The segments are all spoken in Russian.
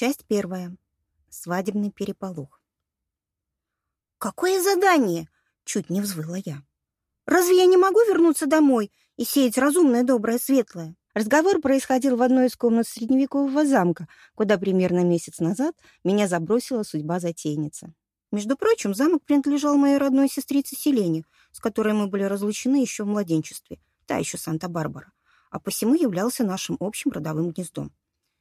Часть первая. Свадебный переполох. «Какое задание?» — чуть не взвыла я. «Разве я не могу вернуться домой и сеять разумное, доброе, светлое?» Разговор происходил в одной из комнат средневекового замка, куда примерно месяц назад меня забросила судьба затейница. Между прочим, замок принадлежал моей родной сестрице Селене, с которой мы были разлучены еще в младенчестве, та еще Санта-Барбара, а посему являлся нашим общим родовым гнездом.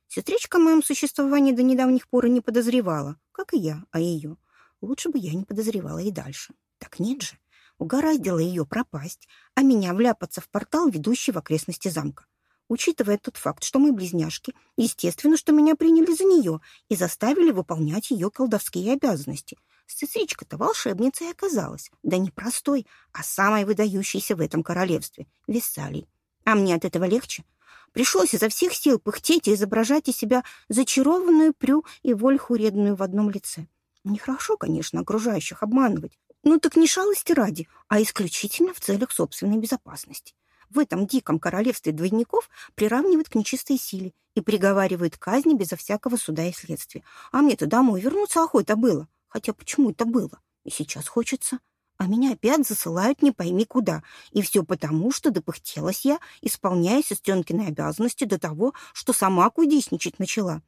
Сестричка о моем существовании до недавних пор и не подозревала, как и я о ее. Лучше бы я не подозревала и дальше. Так нет же. Угораздило ее пропасть, а меня вляпаться в портал, ведущий в окрестности замка. Учитывая тот факт, что мы близняшки, естественно, что меня приняли за нее и заставили выполнять ее колдовские обязанности. Сестричка-то волшебница и оказалась. Да не простой, а самой выдающейся в этом королевстве — Виссалий. А мне от этого легче — Пришлось изо всех сил пыхтеть и изображать из себя зачарованную Прю и Вольху редную в одном лице. Нехорошо, конечно, окружающих обманывать. Ну так не шалости ради, а исключительно в целях собственной безопасности. В этом диком королевстве двойников приравнивают к нечистой силе и приговаривают к казни безо всякого суда и следствия. А мне-то домой вернуться охота было. Хотя почему это было? И сейчас хочется а меня опять засылают не пойми куда. И все потому, что допыхтелась я, исполняя сестренкины обязанности до того, что сама кудесничать начала.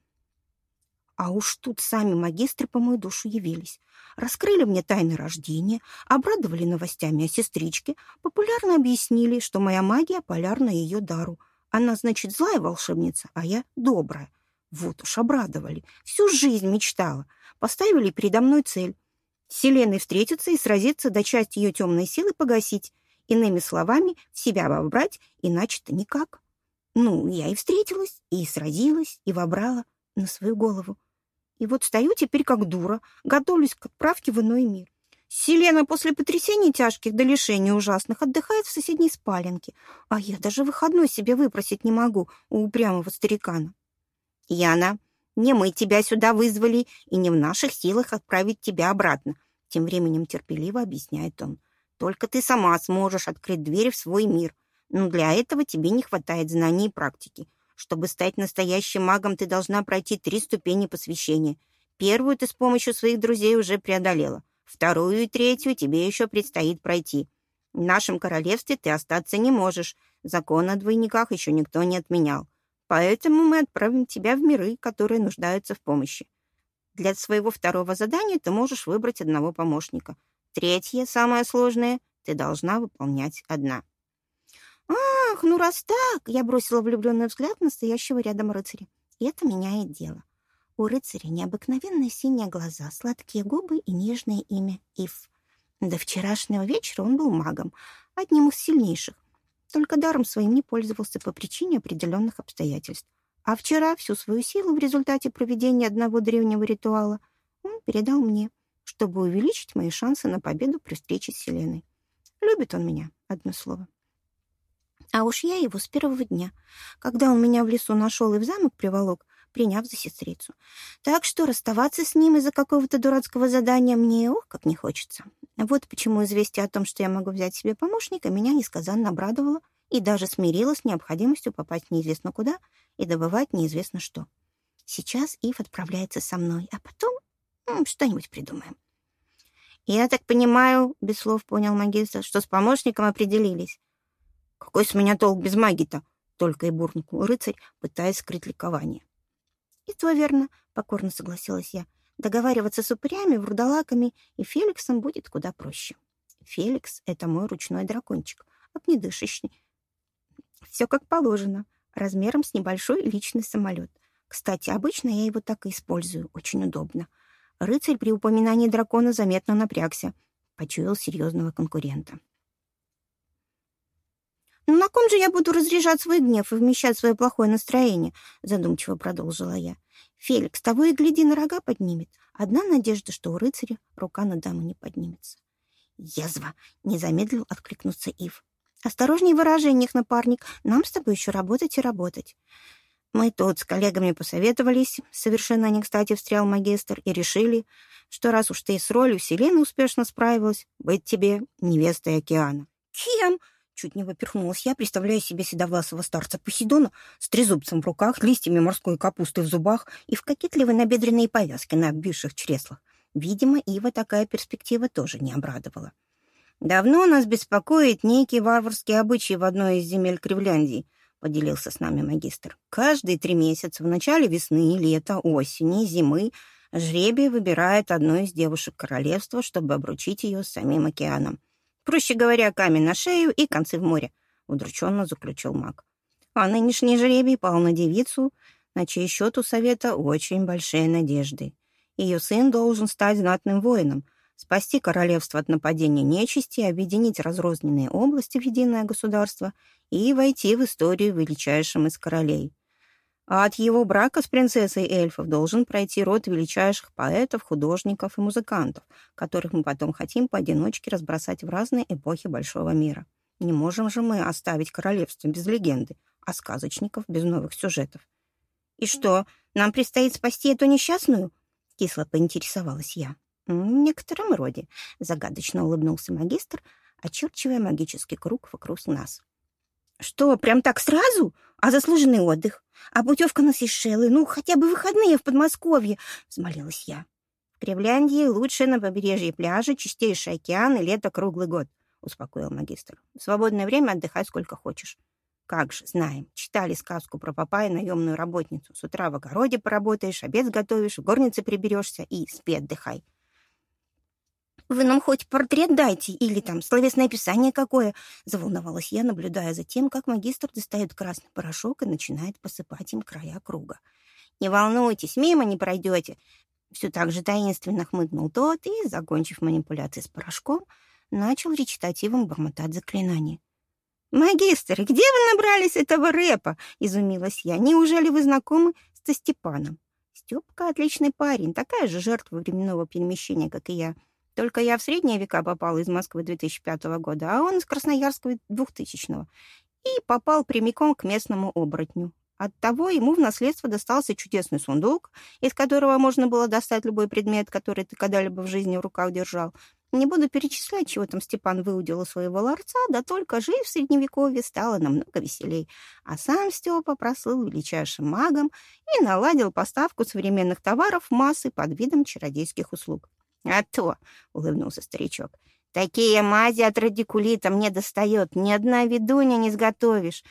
А уж тут сами магистры по мою душу явились. Раскрыли мне тайны рождения, обрадовали новостями о сестричке, популярно объяснили, что моя магия полярна ее дару. Она, значит, злая волшебница, а я добрая. Вот уж обрадовали. Всю жизнь мечтала. Поставили передо мной цель с Селеной встретиться и сразиться до части ее темной силы погасить. Иными словами, себя вобрать, иначе-то никак. Ну, я и встретилась, и сразилась, и вобрала на свою голову. И вот стою теперь как дура, готовлюсь к отправке в иной мир. Селена после потрясений тяжких до лишений ужасных отдыхает в соседней спаленке, а я даже выходной себе выпросить не могу у упрямого старикана. «Яна, не мы тебя сюда вызвали, и не в наших силах отправить тебя обратно. Тем временем терпеливо объясняет он. Только ты сама сможешь открыть дверь в свой мир. Но для этого тебе не хватает знаний и практики. Чтобы стать настоящим магом, ты должна пройти три ступени посвящения. Первую ты с помощью своих друзей уже преодолела. Вторую и третью тебе еще предстоит пройти. В нашем королевстве ты остаться не можешь. Закон о двойниках еще никто не отменял. Поэтому мы отправим тебя в миры, которые нуждаются в помощи. Для своего второго задания ты можешь выбрать одного помощника. Третье, самое сложное, ты должна выполнять одна. «Ах, ну раз так!» — я бросила влюбленный взгляд настоящего рядом рыцаря. И это меняет дело. У рыцаря необыкновенные синие глаза, сладкие губы и нежное имя Ив. До вчерашнего вечера он был магом, одним из сильнейших, только даром своим не пользовался по причине определенных обстоятельств. А вчера всю свою силу в результате проведения одного древнего ритуала он передал мне, чтобы увеличить мои шансы на победу при встрече с Селеной. Любит он меня, одно слово. А уж я его с первого дня, когда он меня в лесу нашел и в замок приволок, приняв за сестрицу. Так что расставаться с ним из-за какого-то дурацкого задания мне, ох, как не хочется. Вот почему известие о том, что я могу взять себе помощника, меня несказанно обрадовало и даже смирило с необходимостью попасть неизвестно куда и добывать неизвестно что. Сейчас Ив отправляется со мной, а потом что-нибудь придумаем. «Я так понимаю, — без слов понял магистр, — что с помощником определились. Какой с меня толк без магии-то?» — только и буркнул рыцарь, пытаясь скрыть ликование. «И то верно», — покорно согласилась я. «Договариваться с упырями, вурдалаками и Феликсом будет куда проще. Феликс — это мой ручной дракончик, огнедышащий. Все как положено, размером с небольшой личный самолет. Кстати, обычно я его так и использую, очень удобно. Рыцарь при упоминании дракона заметно напрягся, почуял серьезного конкурента. «Ну на ком же я буду разряжать свой гнев и вмещать свое плохое настроение?» задумчиво продолжила я. «Феликс того и гляди на рога поднимет. Одна надежда, что у рыцаря рука на даму не поднимется». «Язва!» — не замедлил откликнуться Ив. «Осторожней в выражениях, напарник. Нам с тобой еще работать и работать». Мы тут с коллегами посоветовались, совершенно не кстати встрял магистр, и решили, что раз уж ты с ролью Селены успешно справилась, быть тебе невестой океана. «Кем?» Чуть не поперхнулась я, представляя себе седовласого старца Посейдона с трезубцем в руках, листьями морской капусты в зубах и в кокетливой набедренные повязки на обвисших чреслах. Видимо, Ива такая перспектива тоже не обрадовала. «Давно нас беспокоит некий варварский обычай в одной из земель Кривляндии», — поделился с нами магистр. «Каждые три месяца, в начале весны, лета, осени, зимы, жребий выбирает одну из девушек королевства, чтобы обручить ее с самим океаном. Проще говоря, камень на шею и концы в море», — удрученно заключил маг. «А нынешний жребий пал на девицу, на чей счет у совета очень большие надежды. Ее сын должен стать знатным воином — спасти королевство от нападения нечисти, объединить разрозненные области в единое государство и войти в историю величайшим из королей. А от его брака с принцессой эльфов должен пройти род величайших поэтов, художников и музыкантов, которых мы потом хотим поодиночке разбросать в разные эпохи большого мира. Не можем же мы оставить королевство без легенды, а сказочников без новых сюжетов. «И что, нам предстоит спасти эту несчастную?» — кисло поинтересовалась я. «В некотором роде», — загадочно улыбнулся магистр, очерчивая магический круг вокруг нас. «Что, прям так сразу? А заслуженный отдых? А путевка на Сейшелы? Ну, хотя бы выходные в Подмосковье!» — взмолилась я. «В Кривляндии лучше на побережье пляжа, чистейший океан и лето круглый год», — успокоил магистр. «В свободное время отдыхай сколько хочешь». «Как же, знаем. Читали сказку про папа наемную работницу. С утра в огороде поработаешь, обед сготовишь, в горнице приберешься и спи отдыхай». Вы нам хоть портрет дайте или там словесное описание какое?» Заволновалась я, наблюдая за тем, как магистр достает красный порошок и начинает посыпать им края круга. «Не волнуйтесь, мимо не пройдете!» Все так же таинственно хмыкнул тот и, закончив манипуляции с порошком, начал речитативом бормотать заклинание. «Магистр, где вы набрались этого рэпа?» — изумилась я. «Неужели вы знакомы с Степаном?» Степка отличный парень, такая же жертва временного перемещения, как и я. Только я в средние века попал из Москвы 2005 года, а он из Красноярского 2000-го. И попал прямиком к местному оборотню. Оттого ему в наследство достался чудесный сундук, из которого можно было достать любой предмет, который ты когда-либо в жизни в руках держал. Не буду перечислять, чего там Степан выудил у своего ларца, да только жить в Средневековье стало намного веселей. А сам Степа прослыл величайшим магом и наладил поставку современных товаров массы под видом чародейских услуг. «А то», — улыбнулся старичок, — «такие мази от радикулита мне достает, ни одна ведунья не сготовишь.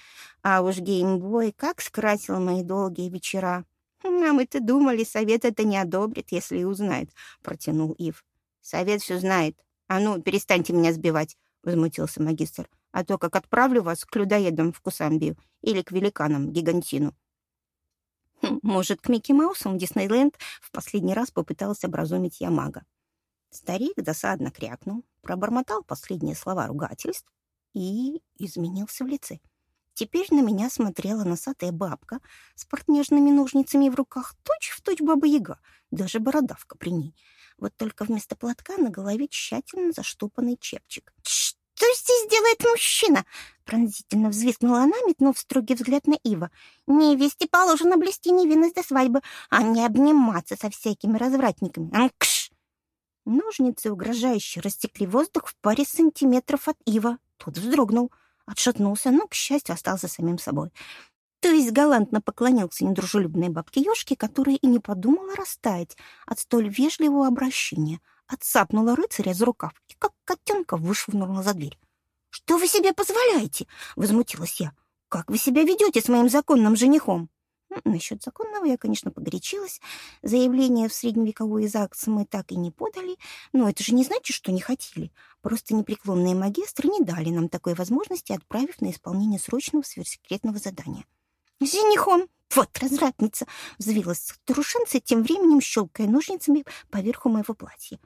А уж геймбой как скрасил мои долгие вечера». «А мы-то думали, совет это не одобрит, если узнает», — протянул Ив. «Совет все знает. А ну, перестаньте меня сбивать», — возмутился магистр. «А то как отправлю вас к людоедам в Кусамбию или к великанам Гигантину». Хм, может, к Микки Маусам в Диснейленд в последний раз попытался образумить я мага. Старик досадно крякнул, пробормотал последние слова ругательств и изменился в лице. Теперь на меня смотрела носатая бабка с портнежными ножницами в руках, точь-в-точь баба-яга, даже бородавка при ней. Вот только вместо платка на голове тщательно заштопанный чепчик. «Что здесь делает мужчина?» Пронзительно взвизгнула она, метнув строгий взгляд на Ива. «Невесте положено блести невинность до свадьбы, а не обниматься со всякими развратниками. Кш!» Ножницы угрожающе растекли воздух в паре сантиметров от Ива. Тот вздрогнул, отшатнулся, но, к счастью, остался самим собой. То есть галантно поклонился недружелюбной бабке Ёшке, которая и не подумала растаять от столь вежливого обращения, отцапнула рыцаря за рукав и, как котенка, вышвырнула за дверь. «Что вы себе позволяете?» — возмутилась я. «Как вы себя ведете с моим законным женихом?» Насчет законного я, конечно, погорячилась. Заявление в средневековой ЗАГС мы так и не подали, но это же не значит, что не хотели. Просто непреклонные магистры не дали нам такой возможности, отправив на исполнение срочного сверхсекретного задания. «Женихом! Вот развратница!» — взвилась старушенца, тем временем щелкая ножницами поверху моего платья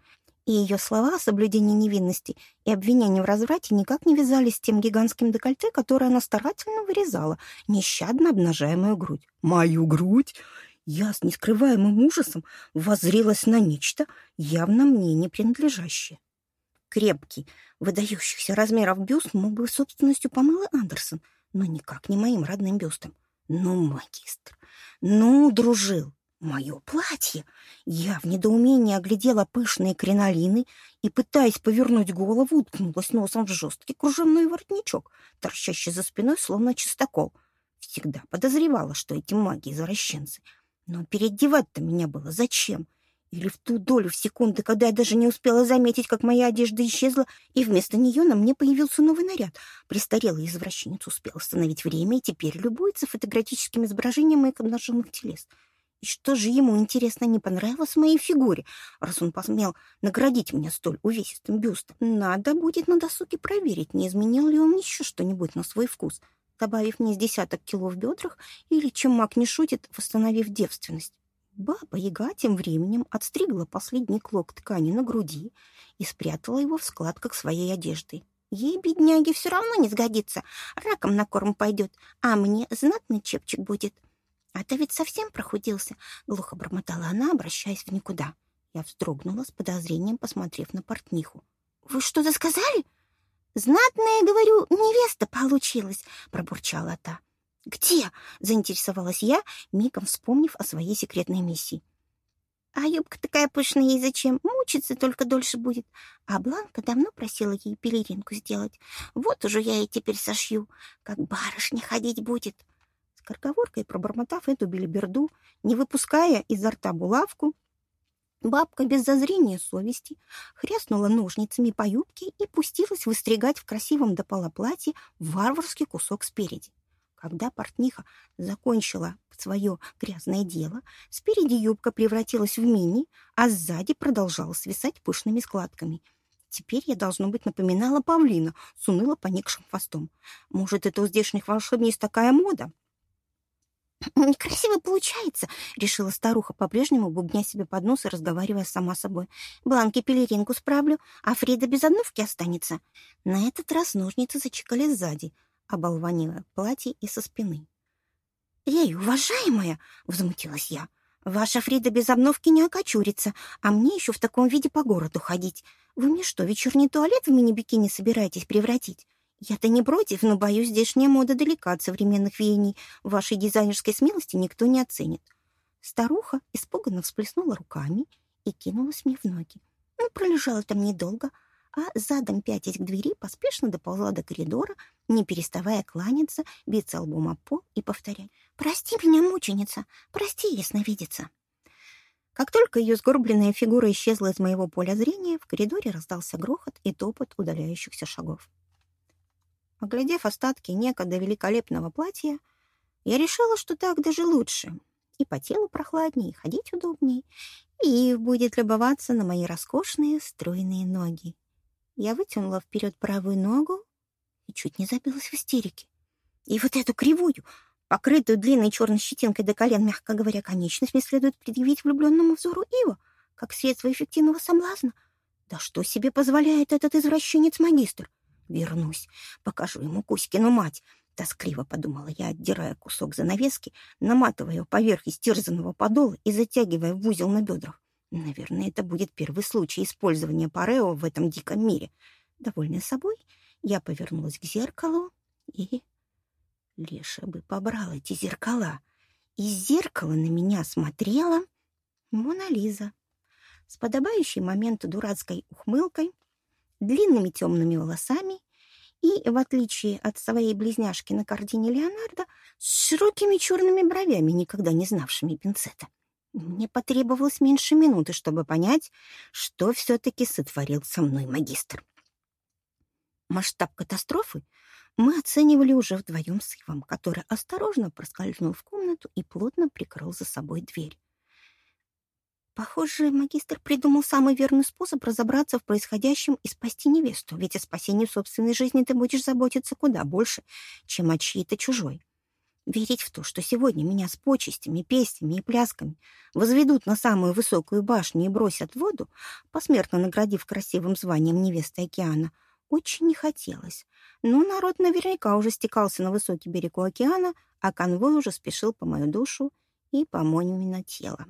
и ее слова о соблюдении невинности и обвинении в разврате никак не вязались с тем гигантским декольте, которое она старательно вырезала, нещадно обнажая мою грудь. «Мою грудь?» Я с нескрываемым ужасом воззрелась на нечто, явно мне не принадлежащее. Крепкий, выдающихся размеров бюст мог бы собственностью Памелы Андерсон, но никак не моим родным бюстом. Ну, магистр, ну, дружил, Мое платье! Я в недоумении оглядела пышные кринолины и, пытаясь повернуть голову, уткнулась носом в жесткий кружевной воротничок, торчащий за спиной, словно чистокол. Всегда подозревала, что эти маги-извращенцы. Но переодевать-то меня было зачем? Или в ту долю в секунды, когда я даже не успела заметить, как моя одежда исчезла, и вместо нее на мне появился новый наряд. Престарелый извращенец успел остановить время и теперь любуется фотографическим изображением моих обнаженных телес — и что же ему, интересно, не понравилось в моей фигуре, раз он посмел наградить меня столь увесистым бюстом? Надо будет на досуге проверить, не изменил ли он еще что-нибудь на свой вкус, добавив мне с десяток кило в бедрах или, чем маг не шутит, восстановив девственность. Баба-яга тем временем отстригла последний клок ткани на груди и спрятала его в складках своей одежды. Ей, бедняге, все равно не сгодится, раком на корм пойдет, а мне знатный чепчик будет. «А ты ведь совсем прохудился?» — глухо бормотала она, обращаясь в никуда. Я вздрогнула с подозрением, посмотрев на портниху. «Вы что-то сказали?» «Знатная, говорю, невеста получилась», — пробурчала та. «Где?» — заинтересовалась я, мигом вспомнив о своей секретной миссии. «А юбка такая пышная ей зачем? Мучиться только дольше будет. А Бланка давно просила ей пелеринку сделать. Вот уже я ей теперь сошью. Как барышня ходить будет». Скороговоркой пробормотав эту белиберду, не выпуская изо рта булавку, бабка без зазрения совести хряснула ножницами по юбке и пустилась выстригать в красивом до пола платье варварский кусок спереди. Когда портниха закончила свое грязное дело, спереди юбка превратилась в мини, а сзади продолжала свисать пышными складками. Теперь я, должно быть, напоминала павлина с уныло поникшим хвостом. Может, это у здешних волшебниц такая мода? «Некрасиво получается», — решила старуха, по-прежнему бубня себе под нос и разговаривая сама собой. «Бланки пелеринку справлю, а Фрида без одновки останется». На этот раз ножницы зачекали сзади, оболванила платье и со спины. «Ей, уважаемая!» — возмутилась я. «Ваша Фрида без обновки не окочурится, а мне еще в таком виде по городу ходить. Вы мне что, вечерний туалет в мини-бикини собираетесь превратить? Я-то не против, но, боюсь, здешняя мода далека от современных веяний. Вашей дизайнерской смелости никто не оценит. Старуха испуганно всплеснула руками и кинулась мне в ноги. Ну, пролежала там недолго, а задом пятясь к двери поспешно доползла до коридора, не переставая кланяться, биться лбом об пол и повторять. «Прости меня, мученица! Прости, ясновидица!» Как только ее сгорбленная фигура исчезла из моего поля зрения, в коридоре раздался грохот и топот удаляющихся шагов. Оглядев остатки некогда великолепного платья, я решила, что так даже лучше. И по телу прохладнее, и ходить удобнее, и будет любоваться на мои роскошные стройные ноги. Я вытянула вперед правую ногу и чуть не забилась в истерике. И вот эту кривую, покрытую длинной черной щетинкой до колен, мягко говоря, конечность мне следует предъявить влюбленному взору Ива, как средство эффективного соблазна. Да что себе позволяет этот извращенец-магистр? Вернусь, покажу ему Кузькину мать. Тоскливо подумала я, отдирая кусок занавески, наматывая его поверх истерзанного подола и затягивая в узел на бедрах. Наверное, это будет первый случай использования парео в этом диком мире. Довольная собой, я повернулась к зеркалу и... Леша бы побрал эти зеркала. Из зеркала на меня смотрела Мона Лиза с подобающей моменту дурацкой ухмылкой, длинными темными волосами и, в отличие от своей близняшки на картине Леонардо, с широкими черными бровями, никогда не знавшими пинцета. Мне потребовалось меньше минуты, чтобы понять, что все-таки сотворил со мной магистр. Масштаб катастрофы мы оценивали уже вдвоем с Ивом, который осторожно проскользнул в комнату и плотно прикрыл за собой дверь. Похоже, магистр придумал самый верный способ разобраться в происходящем и спасти невесту, ведь о спасении собственной жизни ты будешь заботиться куда больше, чем о чьей-то чужой. Верить в то, что сегодня меня с почестями, песнями и плясками возведут на самую высокую башню и бросят в воду, посмертно наградив красивым званием невесты океана, очень не хотелось. Но народ наверняка уже стекался на высокий берег океана, а конвой уже спешил по мою душу и по Мониме на тело.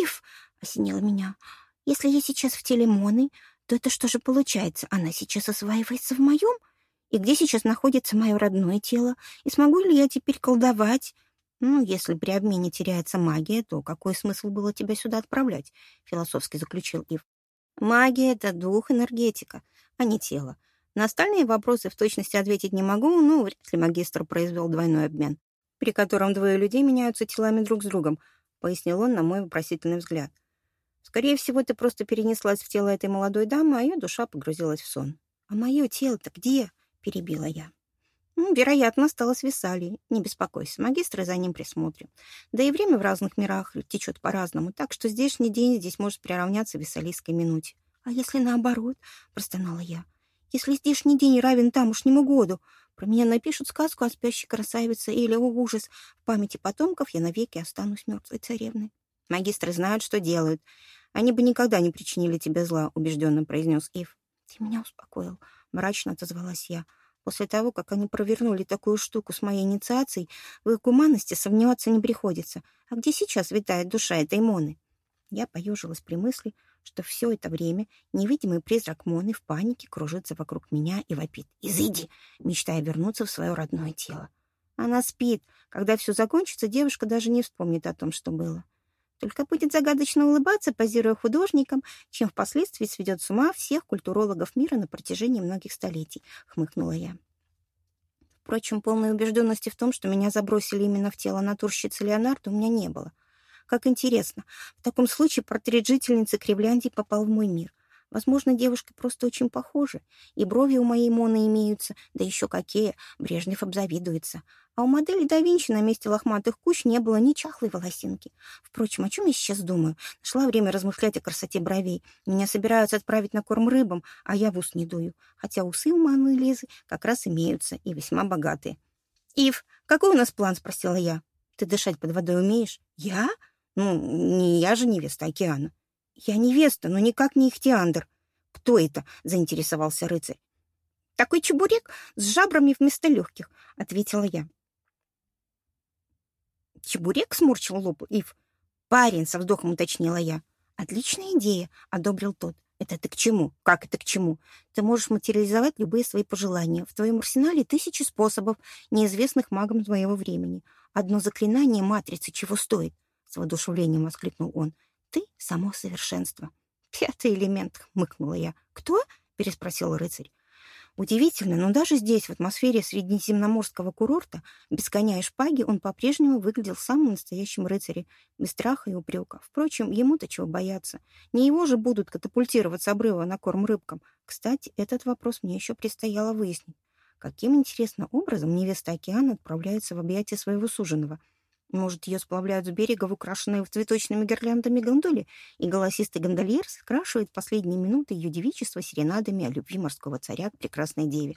«Ив!» — осенило меня. «Если я сейчас в теле Моны, то это что же получается? Она сейчас осваивается в моем? И где сейчас находится мое родное тело? И смогу ли я теперь колдовать?» «Ну, если при обмене теряется магия, то какой смысл было тебя сюда отправлять?» — философски заключил Ив. «Магия — это дух, энергетика, а не тело. На остальные вопросы в точности ответить не могу, но вряд ли магистр произвел двойной обмен, при котором двое людей меняются телами друг с другом», — пояснил он на мой вопросительный взгляд. «Скорее всего, ты просто перенеслась в тело этой молодой дамы, а ее душа погрузилась в сон». «А мое тело-то где?» — перебила я. Ну, вероятно, осталось в Висалии. Не беспокойся, магистры за ним присмотрим. Да и время в разных мирах течет по-разному, так что здешний день здесь может приравняться висалийской минуте. А если наоборот? Простонала я. Если здешний день равен тамошнему году, про меня напишут сказку о спящей красавице или, о ужас, в памяти потомков я навеки останусь мертвой царевной. Магистры знают, что делают. Они бы никогда не причинили тебе зла, убежденно произнес Ив. Ты меня успокоил, мрачно отозвалась я. После того, как они провернули такую штуку с моей инициацией, в их гуманности сомневаться не приходится. А где сейчас витает душа этой Моны? Я поежилась при мысли, что все это время невидимый призрак Моны в панике кружится вокруг меня и вопит. «Изыди!» мечтая вернуться в свое родное тело. Она спит. Когда все закончится, девушка даже не вспомнит о том, что было. Только будет загадочно улыбаться, позируя художником, чем впоследствии сведет с ума всех культурологов мира на протяжении многих столетий, хмыкнула я. Впрочем, полной убежденности в том, что меня забросили именно в тело натурщицы Леонардо, у меня не было. Как интересно, в таком случае портрет жительницы Кривляндии попал в мой мир. Возможно, девушка просто очень похожа, и брови у моей Моны имеются, да еще какие, Брежнев обзавидуется. А у модели да Винчи на месте лохматых куч не было ни чахлой волосинки. Впрочем, о чем я сейчас думаю? Нашла время размышлять о красоте бровей. Меня собираются отправить на корм рыбам, а я в ус не дую. Хотя усы у Маны Лизы как раз имеются и весьма богатые. «Ив, какой у нас план?» — спросила я. «Ты дышать под водой умеешь?» «Я? Ну, не я же невеста океана». «Я невеста, но никак не Ихтиандр». «Кто это?» — заинтересовался рыцарь. «Такой чебурек с жабрами вместо легких», — ответила я. «Чебурек?» — сморчил лоб Ив. «Парень», — со вздохом уточнила я. «Отличная идея», — одобрил тот. «Это ты к чему? Как это к чему? Ты можешь материализовать любые свои пожелания. В твоем арсенале тысячи способов, неизвестных магам твоего времени. Одно заклинание матрицы чего стоит?» С воодушевлением воскликнул он. Ты — само совершенство. Пятый элемент, — хмыкнула я. Кто? — переспросил рыцарь. Удивительно, но даже здесь, в атмосфере среднеземноморского курорта, без коня и шпаги, он по-прежнему выглядел самым настоящим рыцарем, без страха и упрека. Впрочем, ему-то чего бояться. Не его же будут катапультировать с обрыва на корм рыбкам. Кстати, этот вопрос мне еще предстояло выяснить. Каким, интересным образом невеста океана отправляется в объятия своего суженого — может, ее сплавляют с берега в украшенные цветочными гирляндами гондоле, и голосистый гондольер скрашивает последние минуты ее девичества серенадами о любви морского царя к прекрасной деве.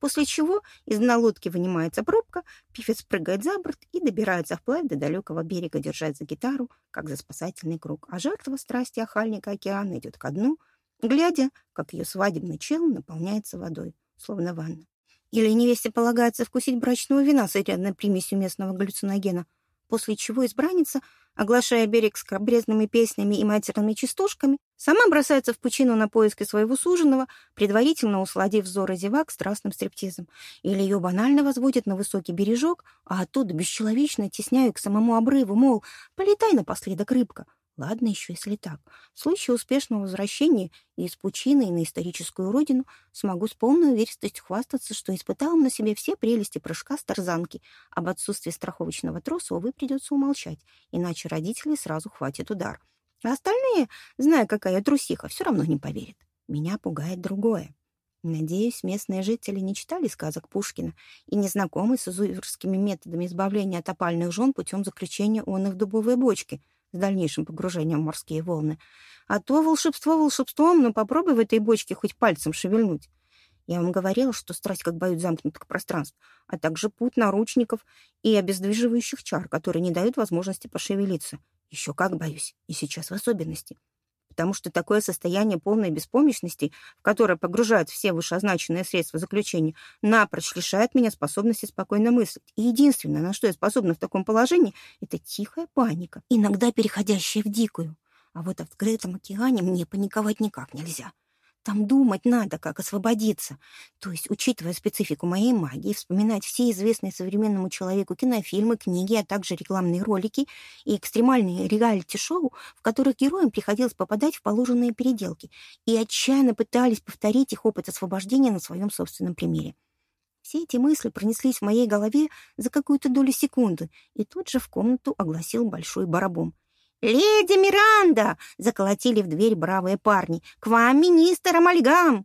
После чего из дна лодки вынимается пробка, певец прыгает за борт и добирается вплавь до далекого берега, держать за гитару, как за спасательный круг. А жертва страсти охальника океана идет ко дну, глядя, как ее свадебный чел наполняется водой, словно ванна. Или невесте полагается вкусить брачного вина с изрядной примесью местного галлюциногена — после чего избранница, оглашая берег скобрезными песнями и матерными частушками, сама бросается в пучину на поиски своего суженого, предварительно усладив взоры зевак страстным стриптизом. Или ее банально возводят на высокий бережок, а оттуда бесчеловечно тесняют к самому обрыву, мол, полетай напоследок, рыбка. Ладно еще, если так. В случае успешного возвращения из пучины на историческую родину смогу с полной уверенностью хвастаться, что испытала на себе все прелести прыжка с тарзанки. Об отсутствии страховочного троса, увы, придется умолчать, иначе родители сразу хватит удар. А остальные, зная, какая я трусиха, все равно не поверят. Меня пугает другое. Надеюсь, местные жители не читали сказок Пушкина и не знакомы с изуверскими методами избавления от опальных жен путем заключения он их в дубовые бочки — с дальнейшим погружением в морские волны. А то волшебство волшебством, но попробуй в этой бочке хоть пальцем шевельнуть. Я вам говорила, что страсть как боют замкнутых пространств, а также путь наручников и обездвиживающих чар, которые не дают возможности пошевелиться. Еще как боюсь, и сейчас в особенности потому что такое состояние полной беспомощности, в которое погружают все вышеозначенные средства заключения, напрочь лишает меня способности спокойно мыслить. И единственное, на что я способна в таком положении, это тихая паника, иногда переходящая в дикую. А вот в открытом океане мне паниковать никак нельзя. Там думать надо, как освободиться. То есть, учитывая специфику моей магии, вспоминать все известные современному человеку кинофильмы, книги, а также рекламные ролики и экстремальные реалити-шоу, в которых героям приходилось попадать в положенные переделки, и отчаянно пытались повторить их опыт освобождения на своем собственном примере. Все эти мысли пронеслись в моей голове за какую-то долю секунды, и тут же в комнату огласил большой барабом. «Леди Миранда!» — заколотили в дверь бравые парни. «К вам министр Амальгам!»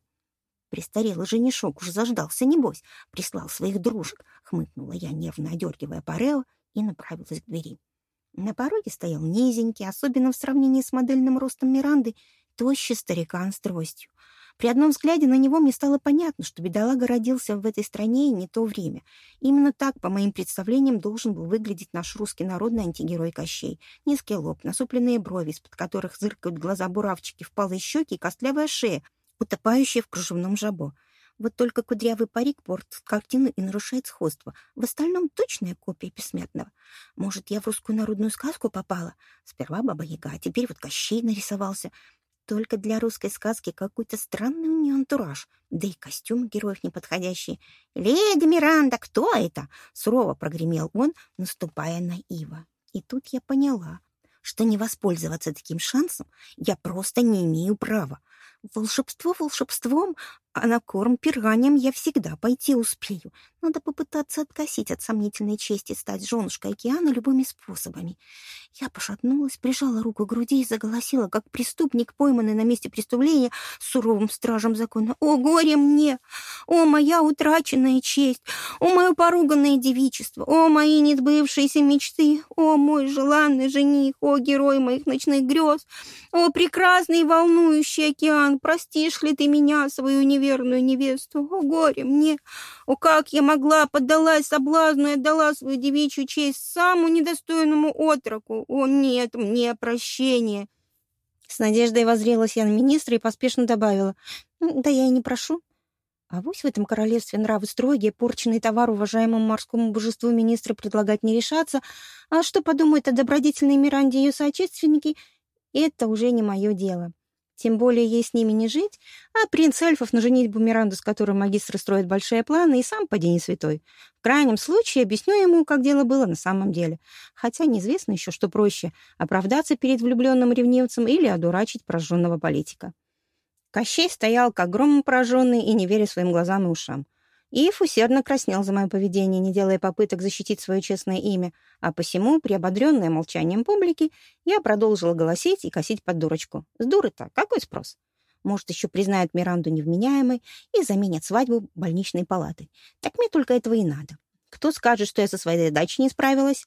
Престарелый женишок уже заждался, небось. Прислал своих дружек. Хмыкнула я, нервно одергивая парео, и направилась к двери. На пороге стоял низенький, особенно в сравнении с модельным ростом Миранды, тощий старикан с тростью. При одном взгляде на него мне стало понятно, что бедолага родился в этой стране и не то время. Именно так, по моим представлениям, должен был выглядеть наш русский народный антигерой Кощей. Низкий лоб, насупленные брови, из-под которых зыркают глаза буравчики, впалые щеки и костлявая шея, утопающая в кружевном жабо. Вот только кудрявый парик портит картину и нарушает сходство. В остальном точная копия бессмертного. Может, я в русскую народную сказку попала? Сперва Баба Яга, а теперь вот Кощей нарисовался. Только для русской сказки какой-то странный у нее антураж, да и костюм героев неподходящий. «Леди Миранда, кто это?» — сурово прогремел он, наступая на Ива. И тут я поняла, что не воспользоваться таким шансом я просто не имею права. Волшебство волшебством, а на корм пираньям я всегда пойти успею. Надо попытаться откосить от сомнительной чести стать женушкой океана любыми способами. Я пошатнулась, прижала руку к груди и заголосила, как преступник, пойманный на месте преступления суровым стражем закона. «О, горе мне! О, моя утраченная честь! О, мое поруганное девичество! О, мои несбывшиеся мечты! О, мой желанный жених! О, герой моих ночных грез! О, прекрасный волнующий океан! Простишь ли ты меня, свою невесту? Неверную невесту. О, горе мне! О, как я могла, поддалась соблазну и отдала свою девичью честь самому недостойному отроку. О, нет мне прощения!» С надеждой возрелась я на министра и поспешно добавила. «Да я и не прошу. А вось в этом королевстве нравы строгие, порченный товар уважаемому морскому божеству министра предлагать не решаться, а что подумают о добродетельной Миранде ее соотечественники, это уже не мое дело. Тем более ей с ними не жить, а принц эльфов на женитьбу Миранду, с которым магистр строит большие планы, и сам поди не святой. В крайнем случае объясню ему, как дело было на самом деле. Хотя неизвестно еще, что проще — оправдаться перед влюбленным ревнивцем или одурачить прожженного политика. Кощей стоял, как громом пораженный, и не веря своим глазам и ушам. Ив усердно краснел за мое поведение, не делая попыток защитить свое честное имя, а посему, приободренная молчанием публики, я продолжила голосить и косить под дурочку. С дуры-то какой спрос? Может, еще признают Миранду невменяемой и заменят свадьбу больничной палаты. Так мне только этого и надо. Кто скажет, что я со своей задачей не справилась?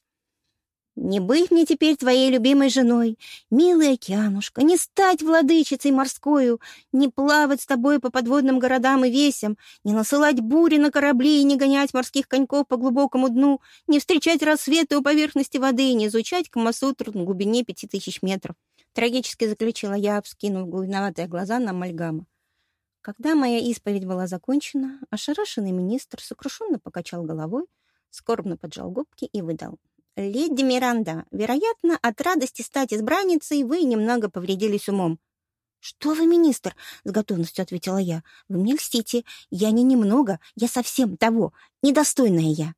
Не быть мне теперь твоей любимой женой, милый океанушка, не стать владычицей морскою, не плавать с тобой по подводным городам и весям, не насылать бури на корабли и не гонять морских коньков по глубокому дну, не встречать рассветы у поверхности воды и не изучать Камасутру на глубине пяти тысяч метров. Трагически заключила я, вскинув глубиноватые глаза на амальгама. Когда моя исповедь была закончена, ошарашенный министр сокрушенно покачал головой, скорбно поджал губки и выдал — «Леди Миранда, вероятно, от радости стать избранницей вы немного повредились умом». «Что вы, министр?» — с готовностью ответила я. «Вы мне льстите. Я не немного, я совсем того, недостойная я».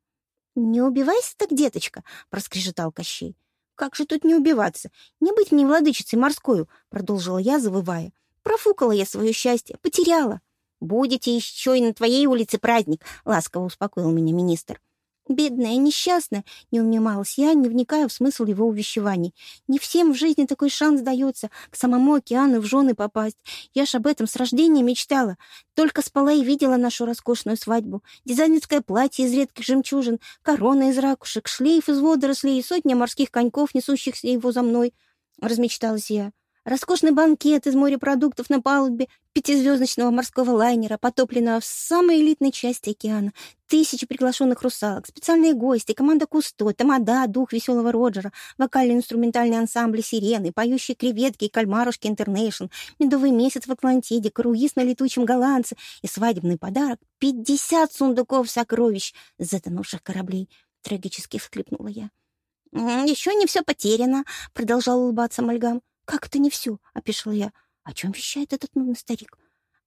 «Не убивайся так, деточка», — проскрежетал Кощей. «Как же тут не убиваться? Не быть мне владычицей морскою», — продолжила я, завывая. «Профукала я свое счастье, потеряла». «Будете еще и на твоей улице праздник», — ласково успокоил меня министр. Бедная, несчастная, не унималась я, не вникая в смысл его увещеваний. Не всем в жизни такой шанс дается к самому океану в жены попасть. Я ж об этом с рождения мечтала. Только спала и видела нашу роскошную свадьбу. Дизайнерское платье из редких жемчужин, корона из ракушек, шлейф из водорослей и сотня морских коньков, несущихся его за мной. Размечталась я. Роскошный банкет из морепродуктов на палубе пятизвездочного морского лайнера, потопленного в самой элитной части океана. Тысячи приглашенных русалок, специальные гости, команда Кусто, Тамада, дух веселого Роджера, вокально-инструментальный ансамбль сирены, поющие креветки и кальмарушки Интернейшн, медовый месяц в Атлантиде, круиз на летучем голландце и свадебный подарок — пятьдесят сундуков сокровищ затонувших кораблей. Трагически всхлипнула я. «Еще не все потеряно», — продолжал улыбаться Мальгам. «Как это не все?» — опешила я. «О чем вещает этот нудный старик?»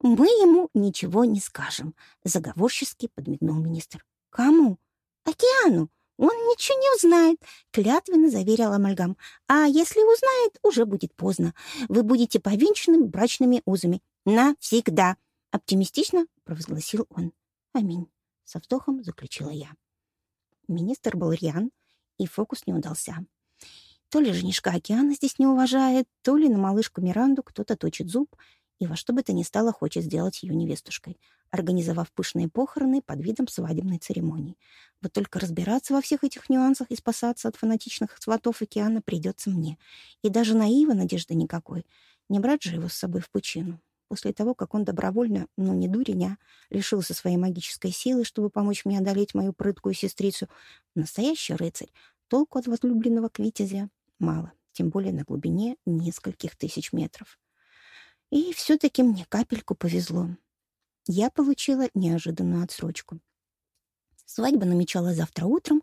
Мы ему ничего не скажем, заговорчески подмигнул министр. Кому? Океану. Он ничего не узнает, клятвенно заверил Амальгам. А если узнает, уже будет поздно. Вы будете повенчаны брачными узами. Навсегда. Оптимистично провозгласил он. Аминь. Со вздохом заключила я. Министр был рьян, и фокус не удался. То ли женишка Океана здесь не уважает, то ли на малышку Миранду кто-то точит зуб и во что бы то ни стало хочет сделать ее невестушкой, организовав пышные похороны под видом свадебной церемонии. Вот только разбираться во всех этих нюансах и спасаться от фанатичных сватов Океана придется мне. И даже наива надежды никакой. Не брать же его с собой в пучину. После того, как он добровольно, ну не дуреня, лишился своей магической силы, чтобы помочь мне одолеть мою прыткую сестрицу, настоящий рыцарь, толку от возлюбленного Квитязя мало, тем более на глубине нескольких тысяч метров. И все-таки мне капельку повезло. Я получила неожиданную отсрочку. Свадьба намечалась завтра утром,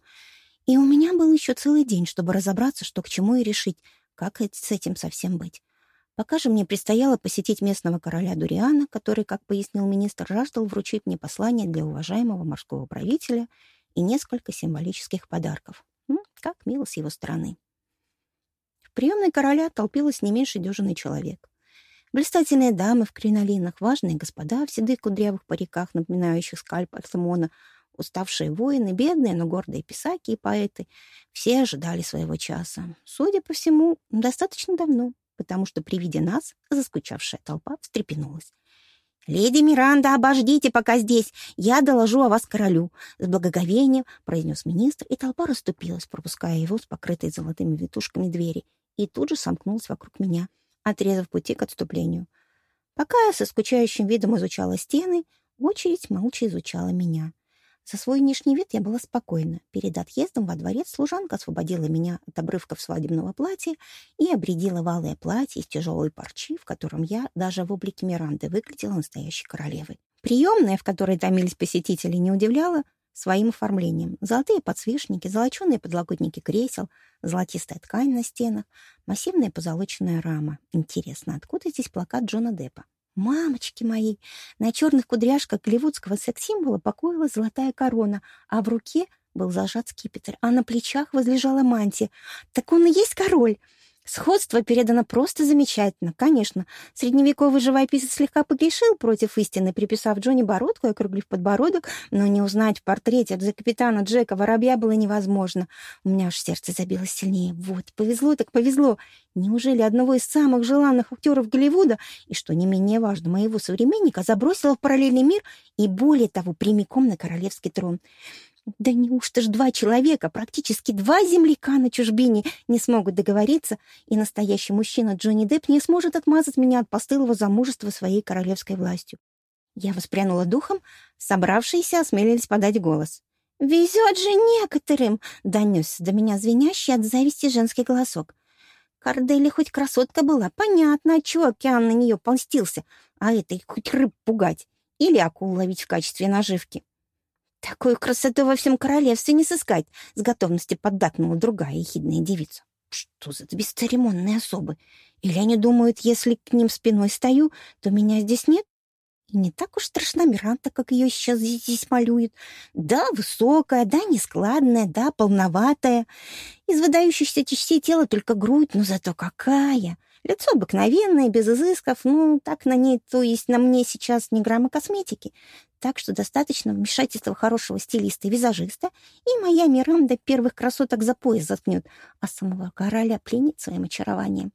и у меня был еще целый день, чтобы разобраться, что к чему и решить, как с этим совсем быть. Пока же мне предстояло посетить местного короля Дуриана, который, как пояснил министр, жаждал вручить мне послание для уважаемого морского правителя и несколько символических подарков. Как мило с его стороны. Приемной короля толпилось не меньше дюжины человек. Блистательные дамы в кринолинах, важные господа в седых кудрявых париках, напоминающих скальп Артемона, уставшие воины, бедные, но гордые писаки и поэты — все ожидали своего часа. Судя по всему, достаточно давно, потому что при виде нас заскучавшая толпа встрепенулась. «Леди Миранда, обождите пока здесь, я доложу о вас королю», — с благоговением произнес министр, и толпа расступилась, пропуская его с покрытой золотыми витушками двери, и тут же сомкнулась вокруг меня — отрезав пути к отступлению. Пока я со скучающим видом изучала стены, очередь молча изучала меня. За свой внешний вид я была спокойна. Перед отъездом во дворец служанка освободила меня от обрывков свадебного платья и обредила валое платье из тяжелой парчи, в котором я даже в облике Миранды выглядела настоящей королевой. Приемная, в которой томились посетители, не удивляла своим оформлением. Золотые подсвечники, золоченые подлокотники кресел, золотистая ткань на стенах, массивная позолоченная рама. Интересно, откуда здесь плакат Джона Деппа? Мамочки мои! На черных кудряшках голливудского секс-символа покоилась золотая корона, а в руке был зажат скипетр, а на плечах возлежала мантия. Так он и есть король! Сходство передано просто замечательно. Конечно, средневековый живописец слегка погрешил против истины, приписав Джонни бородку и округлив подбородок, но не узнать в портрете за капитана Джека Воробья было невозможно. У меня аж сердце забилось сильнее. Вот, повезло так повезло. Неужели одного из самых желанных актеров Голливуда, и, что не менее важно, моего современника, забросило в параллельный мир и, более того, прямиком на королевский трон? Да неужто ж два человека, практически два земляка на чужбине, не смогут договориться, и настоящий мужчина Джонни Депп не сможет отмазать меня от постылого замужества своей королевской властью? Я воспрянула духом, собравшиеся осмелились подать голос. «Везет же некоторым!» — донесся до меня звенящий от зависти женский голосок. Кардели хоть красотка была, понятно, чего океан на нее помстился, а этой хоть рыб пугать или акул ловить в качестве наживки. «Такую красоту во всем королевстве не сыскать!» — с готовностью поддакнула другая ехидная девица. «Что за бесцеремонные особы? Или они думают, если к ним спиной стою, то меня здесь нет? И не так уж страшна Миранта, как ее сейчас здесь малюют. Да, высокая, да, нескладная, да, полноватая. Из выдающихся частей тела только грудь, но зато какая! Лицо обыкновенное, без изысков, ну, так на ней, то есть на мне сейчас ни грамма косметики. Так что достаточно вмешательства хорошего стилиста и визажиста, и моя Миранда первых красоток за пояс заткнет, а самого короля пленит своим очарованием.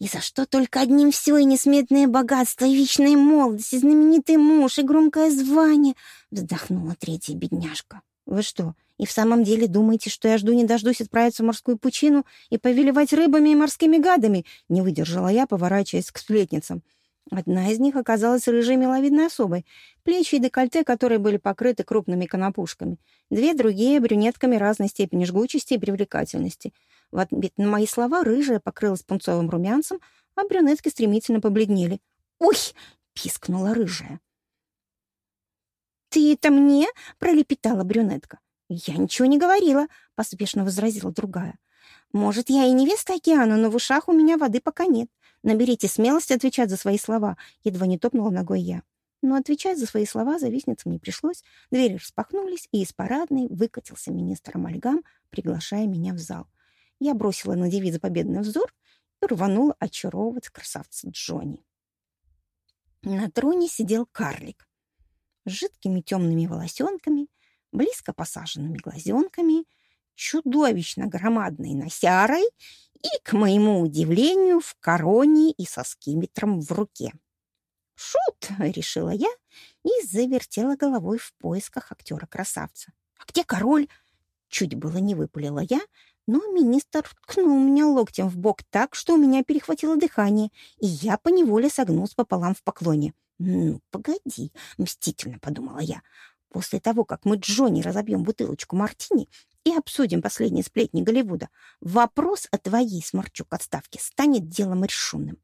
И за что только одним все, и несметное богатство, и вечная молодость, и знаменитый муж, и громкое звание, вздохнула третья бедняжка. Вы что, и в самом деле думаете, что я жду не дождусь отправиться в морскую пучину и повелевать рыбами и морскими гадами?» Не выдержала я, поворачиваясь к сплетницам. Одна из них оказалась рыжей миловидной особой, плечи и декольте которые были покрыты крупными конопушками. Две другие — брюнетками разной степени жгучести и привлекательности. В ответ на мои слова рыжая покрылась пунцовым румянцем, а брюнетки стремительно побледнели. «Ой!» — пискнула рыжая. «Ты это мне?» — пролепетала брюнетка. «Я ничего не говорила», — поспешно возразила другая. «Может, я и невеста океана, но в ушах у меня воды пока нет. Наберите смелость отвечать за свои слова. Едва не топнула ногой я. Но отвечать за свои слова завистницам не пришлось. Двери распахнулись, и из парадной выкатился министр Амальгам, приглашая меня в зал. Я бросила на девиз победный взор и рванула очаровывать красавца Джонни. На троне сидел карлик с жидкими темными волосенками, близко посаженными глазенками, чудовищно громадной носярой и, к моему удивлению, в короне и со скимитром в руке. «Шут!» — решила я и завертела головой в поисках актера-красавца. «А где король?» Чуть было не выпалила я, но министр ткнул меня локтем в бок так, что у меня перехватило дыхание, и я поневоле согнулась пополам в поклоне. «Ну, погоди», — мстительно подумала я. «После того, как мы Джонни разобьем бутылочку мартини и обсудим последние сплетни Голливуда, вопрос о твоей, сморчук, отставке станет делом решенным».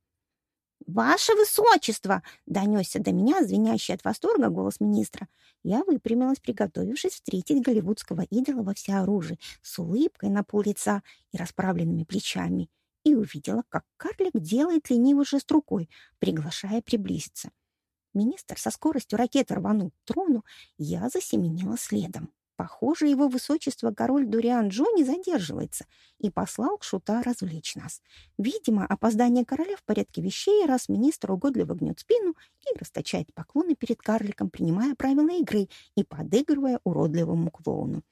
«Ваше высочество!» — донесся до меня звенящий от восторга голос министра. Я выпрямилась, приготовившись встретить голливудского идола во всеоружии, с улыбкой на пол лица и расправленными плечами, и увидела, как карлик делает ленивый жест рукой, приглашая приблизиться. Министр со скоростью ракеты рванул к трону, я засеменила следом. Похоже, его высочество король Дуриан Джо не задерживается и послал Шута развлечь нас. Видимо, опоздание короля в порядке вещей, раз министр угодливо гнет спину и расточает поклоны перед карликом, принимая правила игры и подыгрывая уродливому клоуну.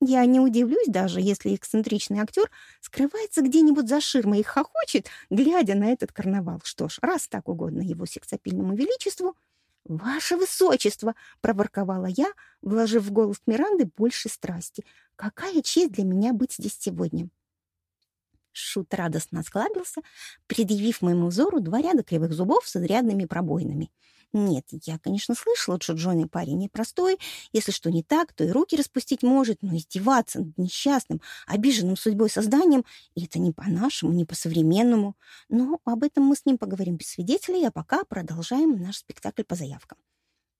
Я не удивлюсь даже, если эксцентричный актер скрывается где-нибудь за ширмой и хохочет, глядя на этот карнавал. Что ж, раз так угодно его сексапильному величеству — «Ваше высочество!» — проворковала я, вложив в голос Миранды больше страсти. «Какая честь для меня быть здесь сегодня!» Шут радостно осклабился, предъявив моему взору два ряда кривых зубов с изрядными пробоинами. Нет, я, конечно, слышала, что Джонни парень непростой. Если что не так, то и руки распустить может, но издеваться над несчастным, обиженным судьбой созданием — это не по-нашему, не по-современному. Но об этом мы с ним поговорим без свидетелей, а пока продолжаем наш спектакль по заявкам.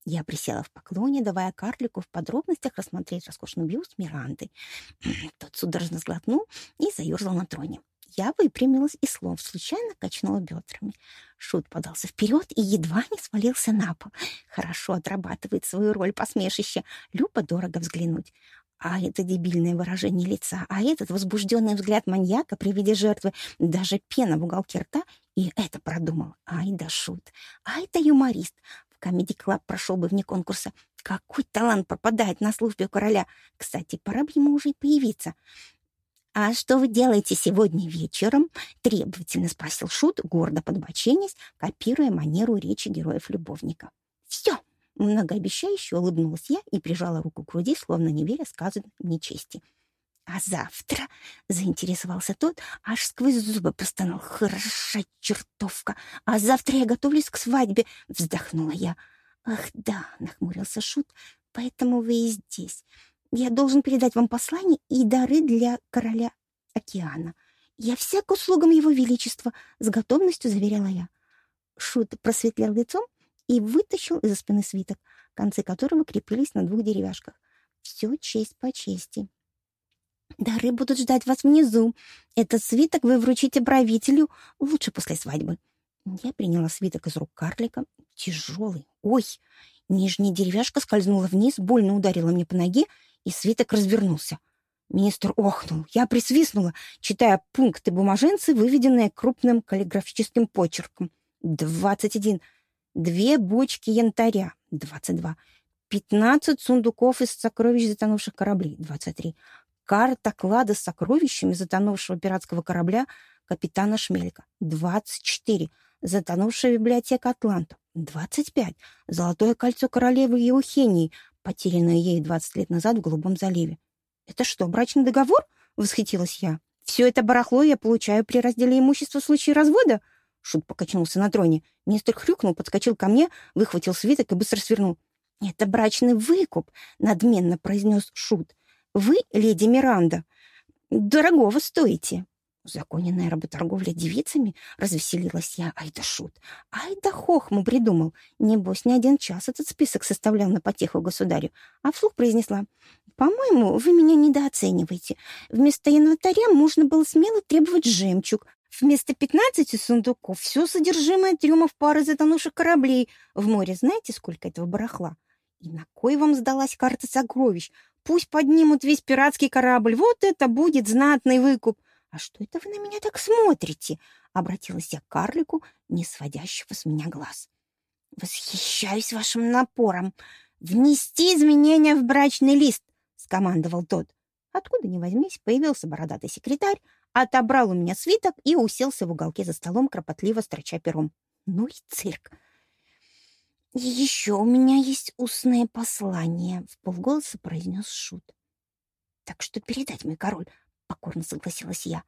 Я присела в поклоне, давая карлику в подробностях рассмотреть роскошный бюст Миранды. Тот судорожно сглотнул и заерзал на троне. Я выпрямилась и слов случайно качнула бедрами. Шут подался вперед и едва не свалился на пол. Хорошо отрабатывает свою роль посмешища. Люба дорого взглянуть. А это дебильное выражение лица, а этот возбужденный взгляд маньяка при виде жертвы, даже пена в уголке рта, и это продумал. Ай да шут, ай да юморист. В Comedy Club прошел бы вне конкурса. Какой талант пропадает на службе у короля. Кстати, пора бы ему уже и появиться. «А что вы делаете сегодня вечером?» — требовательно спросил Шут, гордо подбоченясь, копируя манеру речи героев-любовника. «Все!» — многообещающе улыбнулась я и прижала руку к груди, словно не веря сказанной нечести. «А завтра?» — заинтересовался тот, аж сквозь зубы простонал. «Хороша чертовка! А завтра я готовлюсь к свадьбе!» — вздохнула я. «Ах да!» — нахмурился Шут. «Поэтому вы и здесь. Я должен передать вам послание и дары для короля океана. Я всяк услугам его величества, с готовностью заверяла я. Шут просветлел лицом и вытащил из-за спины свиток, концы которого крепились на двух деревяшках. Все честь по чести. Дары будут ждать вас внизу. Этот свиток вы вручите правителю лучше после свадьбы. Я приняла свиток из рук карлика. Тяжелый. Ой! Нижняя деревяшка скользнула вниз, больно ударила мне по ноге, и свиток развернулся. Министр охнул. Я присвистнула, читая пункты бумаженцы, выведенные крупным каллиграфическим почерком. «Двадцать один. Две бочки янтаря. Двадцать два. Пятнадцать сундуков из сокровищ затонувших кораблей. Двадцать три. Карта клада с сокровищами затонувшего пиратского корабля капитана Шмелька. Двадцать четыре. Затонувшая библиотека Атланта. Двадцать пять. Золотое кольцо королевы Еухении, потерянное ей 20 лет назад в Голубом заливе. «Это что, брачный договор?» — восхитилась я. «Все это барахло я получаю при разделе имущества в случае развода?» Шут покачнулся на троне. Министр хрюкнул, подскочил ко мне, выхватил свиток и быстро свернул. «Это брачный выкуп», — надменно произнес Шут. «Вы, леди Миранда, дорогого стоите». Законенная работорговля девицами? Развеселилась я. Ай да шут. Ай да хохму придумал. Небось, не один час этот список составлял на потеху государю. А вслух произнесла. «По-моему, вы меня недооцениваете. Вместо января можно было смело требовать жемчуг, Вместо пятнадцати сундуков все содержимое трюмов пары затонувших кораблей. В море знаете, сколько этого барахла? И на кой вам сдалась карта сокровищ? Пусть поднимут весь пиратский корабль. Вот это будет знатный выкуп. «А что это вы на меня так смотрите?» — обратилась я к карлику, не сводящего с меня глаз. «Восхищаюсь вашим напором. Внести изменения в брачный лист!» — скомандовал тот. Откуда ни возьмись, появился бородатый секретарь, отобрал у меня свиток и уселся в уголке за столом, кропотливо строча пером. Ну и цирк. «Еще у меня есть устное послание», — в полголоса произнес Шут. «Так что передать, мой король?» — покорно согласилась я.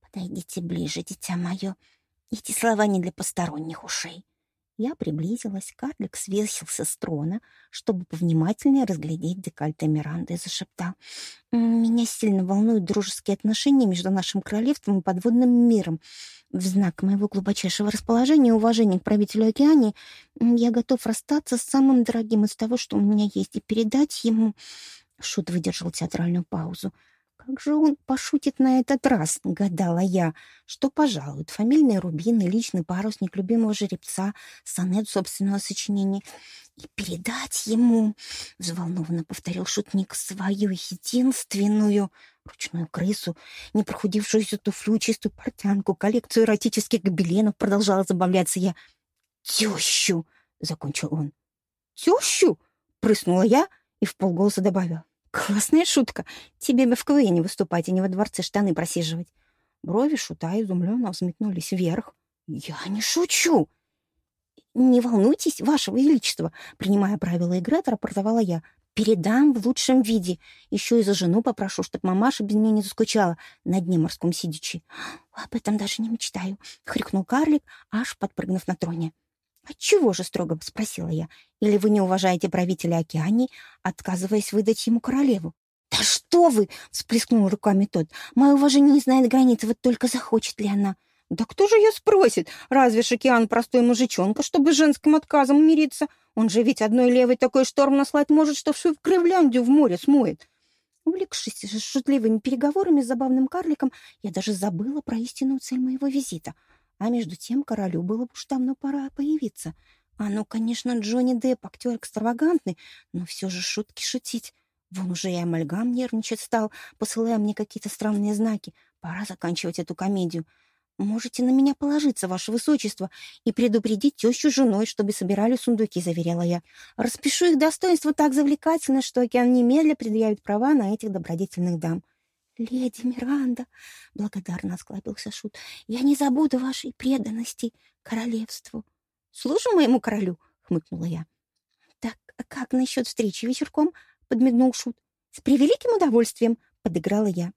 «Подойдите ближе, дитя мое. Эти слова не для посторонних ушей». Я приблизилась, карлик свесился с трона, чтобы повнимательнее разглядеть декольте Миранды, и зашептал. «Меня сильно волнуют дружеские отношения между нашим королевством и подводным миром. В знак моего глубочайшего расположения и уважения к правителю океане я готов расстаться с самым дорогим из того, что у меня есть, и передать ему...» Шут выдержал театральную паузу. Как же он пошутит на этот раз, гадала я, что пожалует фамильные рубины, личный парусник любимого жеребца, сонет собственного сочинения. И передать ему, взволнованно повторил шутник, свою единственную ручную крысу, не прохудившуюся туфлю, чистую портянку, коллекцию эротических гобеленов, продолжала забавляться я. «Тещу!» — закончил он. «Тещу?» — прыснула я и в полголоса добавила. Классная шутка. Тебе бы в Квене выступать, а не во дворце штаны просиживать. Брови шута изумленно взметнулись вверх. Я не шучу. Не волнуйтесь, ваше величество, принимая правила игры, отрапортовала я. Передам в лучшем виде. Еще и за жену попрошу, чтоб мамаша без меня не заскучала на дне морском сидячи. Об этом даже не мечтаю, хрикнул карлик, аж подпрыгнув на троне. «Отчего же?» — строго спросила я. «Или вы не уважаете правителя океании, отказываясь выдать ему королеву?» «Да что вы!» — всплеснул руками тот. «Мое уважение не знает границ, вот только захочет ли она». «Да кто же ее спросит? Разве Шокеан простой мужичонка, чтобы с женским отказом мириться? Он же ведь одной левой такой шторм наслать может, что всю Кривляндию в море смоет». Увлекшись шутливыми переговорами с забавным карликом, я даже забыла про истинную цель моего визита — а между тем королю было бы уж давно пора появиться. А ну, конечно, Джонни Депп актер экстравагантный, но все же шутки шутить. Вон уже и амальгам нервничать стал, посылая мне какие-то странные знаки. Пора заканчивать эту комедию. Можете на меня положиться, ваше высочество, и предупредить тещу женой, чтобы собирали сундуки, заверяла я. Распишу их достоинство так завлекательно, что океан немедля предъявит права на этих добродетельных дам. «Леди Миранда», — благодарно осклабился Шут, — «я не забуду вашей преданности королевству». «Служу моему королю», — хмыкнула я. «Так а как насчет встречи вечерком?» — подмигнул Шут. «С превеликим удовольствием», — подыграла я.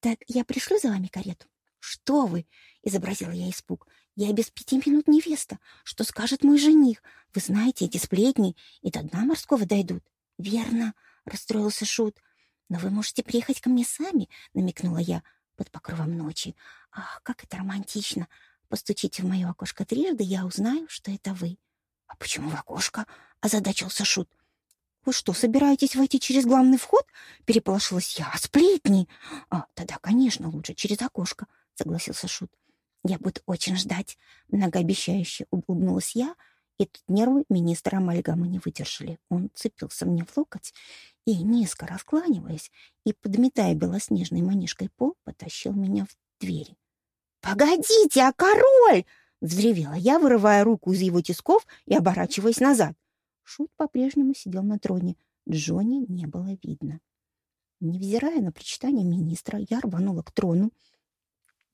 «Так я пришлю за вами карету». «Что вы?» — изобразила я испуг. «Я без пяти минут невеста. Что скажет мой жених? Вы знаете, эти сплетни и до дна морского дойдут». «Верно», — расстроился Шут. «Но вы можете приехать ко мне сами», — намекнула я под покровом ночи. «Ах, как это романтично! Постучите в мое окошко трижды, я узнаю, что это вы». «А почему в окошко?» — озадачился Шут. «Вы что, собираетесь войти через главный вход?» — переполошилась я. «А сплетни?» «А, тогда, конечно, лучше через окошко», — согласился Шут. «Я буду очень ждать», — многообещающе улыбнулась я, и тут нервы министра Амальгама не выдержали. Он цепился мне в локоть и, низко раскланиваясь и подметая белоснежной манишкой пол, потащил меня в двери. «Погодите, а король!» — взревела я, вырывая руку из его тисков и оборачиваясь назад. Шут по-прежнему сидел на троне. Джонни не было видно. Невзирая на причитание министра, я рванула к трону,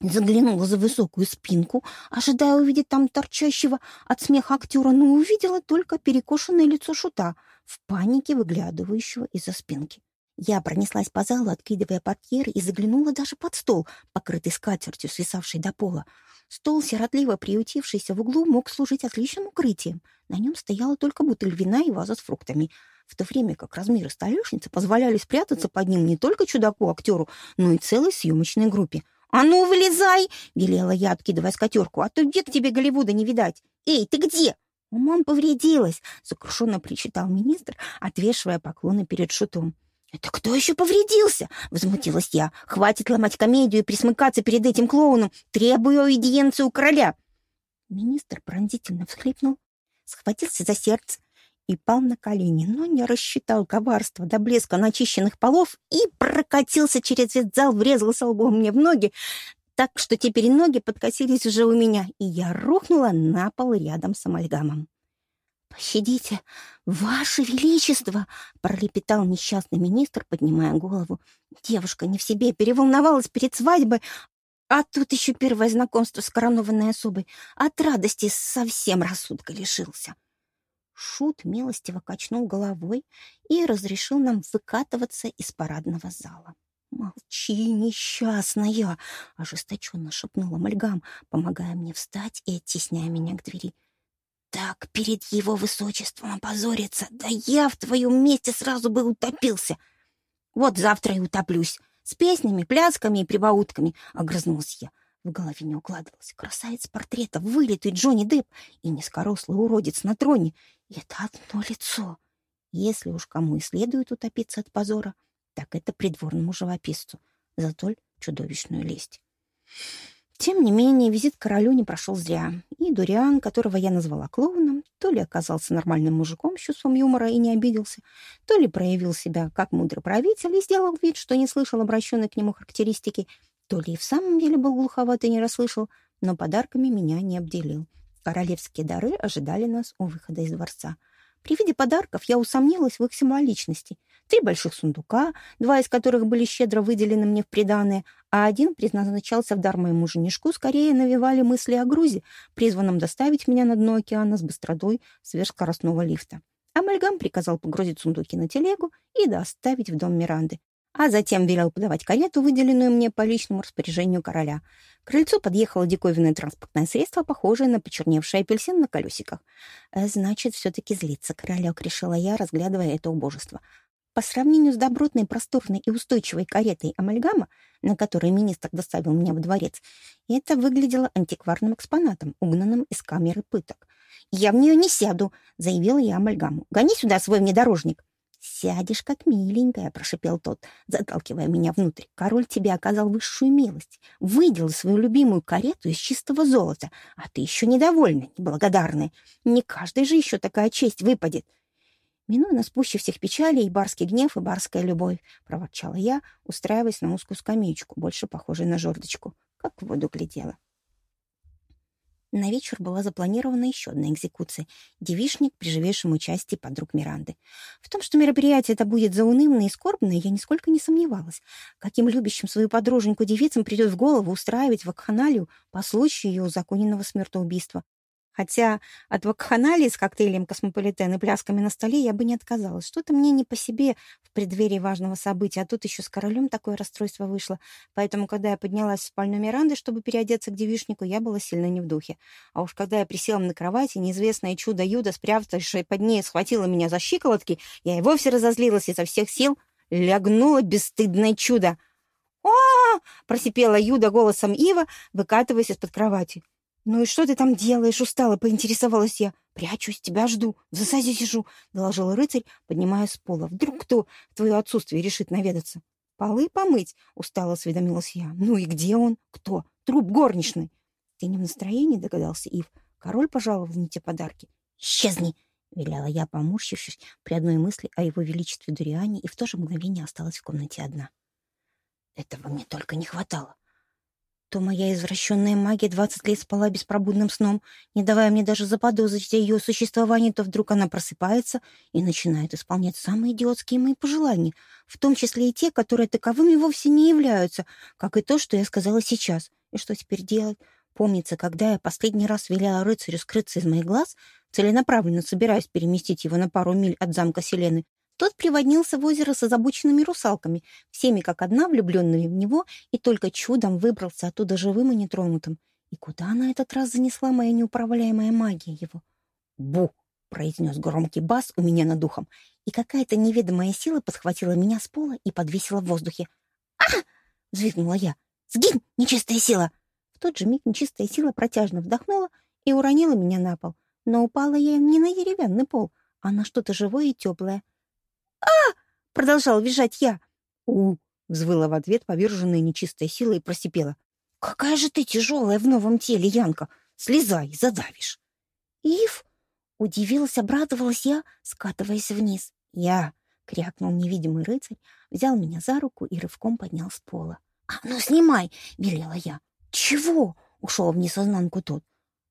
Заглянула за высокую спинку, ожидая увидеть там торчащего от смеха актера, но увидела только перекошенное лицо шута, в панике выглядывающего из-за спинки. Я пронеслась по залу, откидывая портьеры, и заглянула даже под стол, покрытый скатертью, свисавшей до пола. Стол, сиротливо приютившийся в углу, мог служить отличным укрытием. На нем стояла только бутыль вина и ваза с фруктами, в то время как размеры столешницы позволяли спрятаться под ним не только чудаку-актеру, но и целой съемочной группе — «А ну, вылезай!» — велела я, откидывая скатерку. «А то век тебе Голливуда не видать! Эй, ты где?» «Умом повредилась!» — сокрушенно причитал министр, отвешивая поклоны перед шутом. «Это кто еще повредился?» — возмутилась я. «Хватит ломать комедию и присмыкаться перед этим клоуном. Требую аудиенцию короля!» Министр пронзительно всхлипнул, схватился за сердце и пал на колени, но не рассчитал коварство до блеска начищенных полов и прокатился через весь зал, врезался лбом мне в ноги, так что теперь ноги подкосились уже у меня, и я рухнула на пол рядом с амальгамом. «Пощадите, Ваше Величество!» — пролепетал несчастный министр, поднимая голову. Девушка не в себе, переволновалась перед свадьбой, а тут еще первое знакомство с коронованной особой. От радости совсем рассудка лишился. Шут милостиво качнул головой и разрешил нам выкатываться из парадного зала. «Молчи, несчастная!» — ожесточенно шепнула Мальгам, помогая мне встать и оттесняя меня к двери. «Так перед его высочеством опозориться! Да я в твоем месте сразу бы утопился! Вот завтра и утоплюсь! С песнями, плясками и прибаутками!» — огрызнулась я. В голове не укладывалось. Красавец портрета, вылитый Джонни Депп и низкорослый уродец на троне. И это одно лицо. Если уж кому и следует утопиться от позора, так это придворному живописцу за толь чудовищную лесть. Тем не менее, визит к королю не прошел зря, и Дуриан, которого я назвала клоуном, то ли оказался нормальным мужиком с чувством юмора и не обиделся, то ли проявил себя как мудрый правитель и сделал вид, что не слышал обращенной к нему характеристики, то ли и в самом деле был глуховат и не расслышал, но подарками меня не обделил. Королевские дары ожидали нас у выхода из дворца — при виде подарков я усомнилась в их символичности. Три больших сундука, два из которых были щедро выделены мне в приданое, а один предназначался в дар моему женишку, скорее навевали мысли о грузе, призванном доставить меня на дно океана с быстродой сверхскоростного лифта. Амальгам приказал погрузить сундуки на телегу и доставить в дом Миранды а затем велел подавать карету, выделенную мне по личному распоряжению короля. К крыльцу подъехало диковинное транспортное средство, похожее на почерневший апельсин на колесиках. «Э, «Значит, все-таки злится королек», — решила я, разглядывая это убожество. По сравнению с добротной, просторной и устойчивой каретой «Амальгама», на которой министр доставил меня в дворец, это выглядело антикварным экспонатом, угнанным из камеры пыток. «Я в нее не сяду», — заявила я Амальгаму. «Гони сюда свой внедорожник». «Сядешь, как миленькая», — прошипел тот, заталкивая меня внутрь. «Король тебе оказал высшую милость, выделил свою любимую карету из чистого золота, а ты еще недовольна, неблагодарная. Не каждой же еще такая честь выпадет». Минуя нас пуще всех печалей, и барский гнев, и барская любовь, — проворчала я, устраиваясь на узкую скамеечку, больше похожей на жердочку, как в воду глядела. На вечер была запланирована еще одна экзекуция — девишник при живейшем участии подруг Миранды. В том, что мероприятие это будет заунывное и скорбное, я нисколько не сомневалась. Каким любящим свою подруженьку девицам придет в голову устраивать вакханалию по случаю ее узаконенного смертоубийства. Хотя от вакханалии с коктейлем «Космополитен» и плясками на столе я бы не отказалась. Что-то мне не по себе в преддверии важного события, а тут еще с королем такое расстройство вышло. Поэтому, когда я поднялась в спальню Миранды, чтобы переодеться к девишнику, я была сильно не в духе. А уж когда я присела на кровати, неизвестное чудо Юда, спрятавшее под ней, схватило меня за щиколотки, я и вовсе разозлилась изо всех сил, лягнуло бесстыдное чудо. «О!» — просипела Юда голосом Ива, выкатываясь из-под кровати. «Ну и что ты там делаешь?» — устала, поинтересовалась я. «Прячусь, тебя жду, в засаде сижу», — доложил рыцарь, поднимая с пола. «Вдруг кто в твое отсутствие решит наведаться?» «Полы помыть?» — устало осведомилась я. «Ну и где он? Кто? Труп горничный». «Ты не в настроении?» — догадался Ив. «Король пожаловал мне те подарки». «Исчезни!» — велела я, поморщившись при одной мысли о его величестве Дуриане, и в то же мгновение осталась в комнате одна. Этого мне только не хватало то моя извращенная магия двадцать лет спала беспробудным сном, не давая мне даже заподозрить о ее существовании, то вдруг она просыпается и начинает исполнять самые идиотские мои пожелания, в том числе и те, которые таковыми вовсе не являются, как и то, что я сказала сейчас. И что теперь делать? Помнится, когда я последний раз велела рыцарю скрыться из моих глаз, целенаправленно собираясь переместить его на пару миль от замка Селены, тот приводнился в озеро с озабоченными русалками, всеми как одна влюбленными в него, и только чудом выбрался оттуда живым и нетронутым. И куда на этот раз занесла моя неуправляемая магия его? «Бу!» — произнес громкий бас у меня над духом, и какая-то неведомая сила подхватила меня с пола и подвесила в воздухе. «А!» — взвизгнула я. «Сгинь, нечистая сила!» В тот же миг нечистая сила протяжно вдохнула и уронила меня на пол. Но упала я не на деревянный пол, а на что-то живое и теплое — «А!» — Продолжал визжать я. «У!» — взвыла в ответ поверженная нечистая сила и просипела. «Какая же ты тяжелая в новом теле, Янка! Слезай, задавишь!» «Ив!» — удивилась, обрадовалась я, скатываясь вниз. «Я!» — крякнул невидимый рыцарь, взял меня за руку и рывком поднял с пола. «А ну, снимай!» — велела я. «Чего?» — ушел в несознанку тот.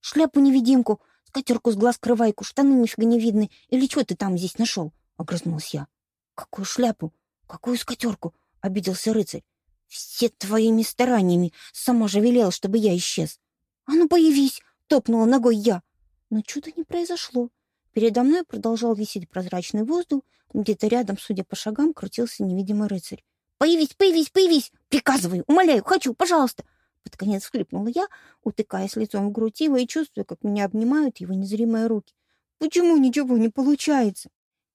«Шляпу-невидимку, скатерку с глаз крывайку, штаны нифига не видны. Или что ты там здесь нашел?» — огрызнулась я. «Какую шляпу? Какую скатерку?» — обиделся рыцарь. «Все твоими стараниями. Сама же велела, чтобы я исчез». «А ну, появись!» — топнула ногой я. Но чуда не произошло. Передо мной продолжал висеть прозрачный воздух, где-то рядом, судя по шагам, крутился невидимый рыцарь. «Появись, появись, появись! Приказываю, умоляю, хочу, пожалуйста!» Под конец всхлипнула я, утыкаясь лицом в грудь его и чувствуя, как меня обнимают его незримые руки. «Почему ничего не получается?»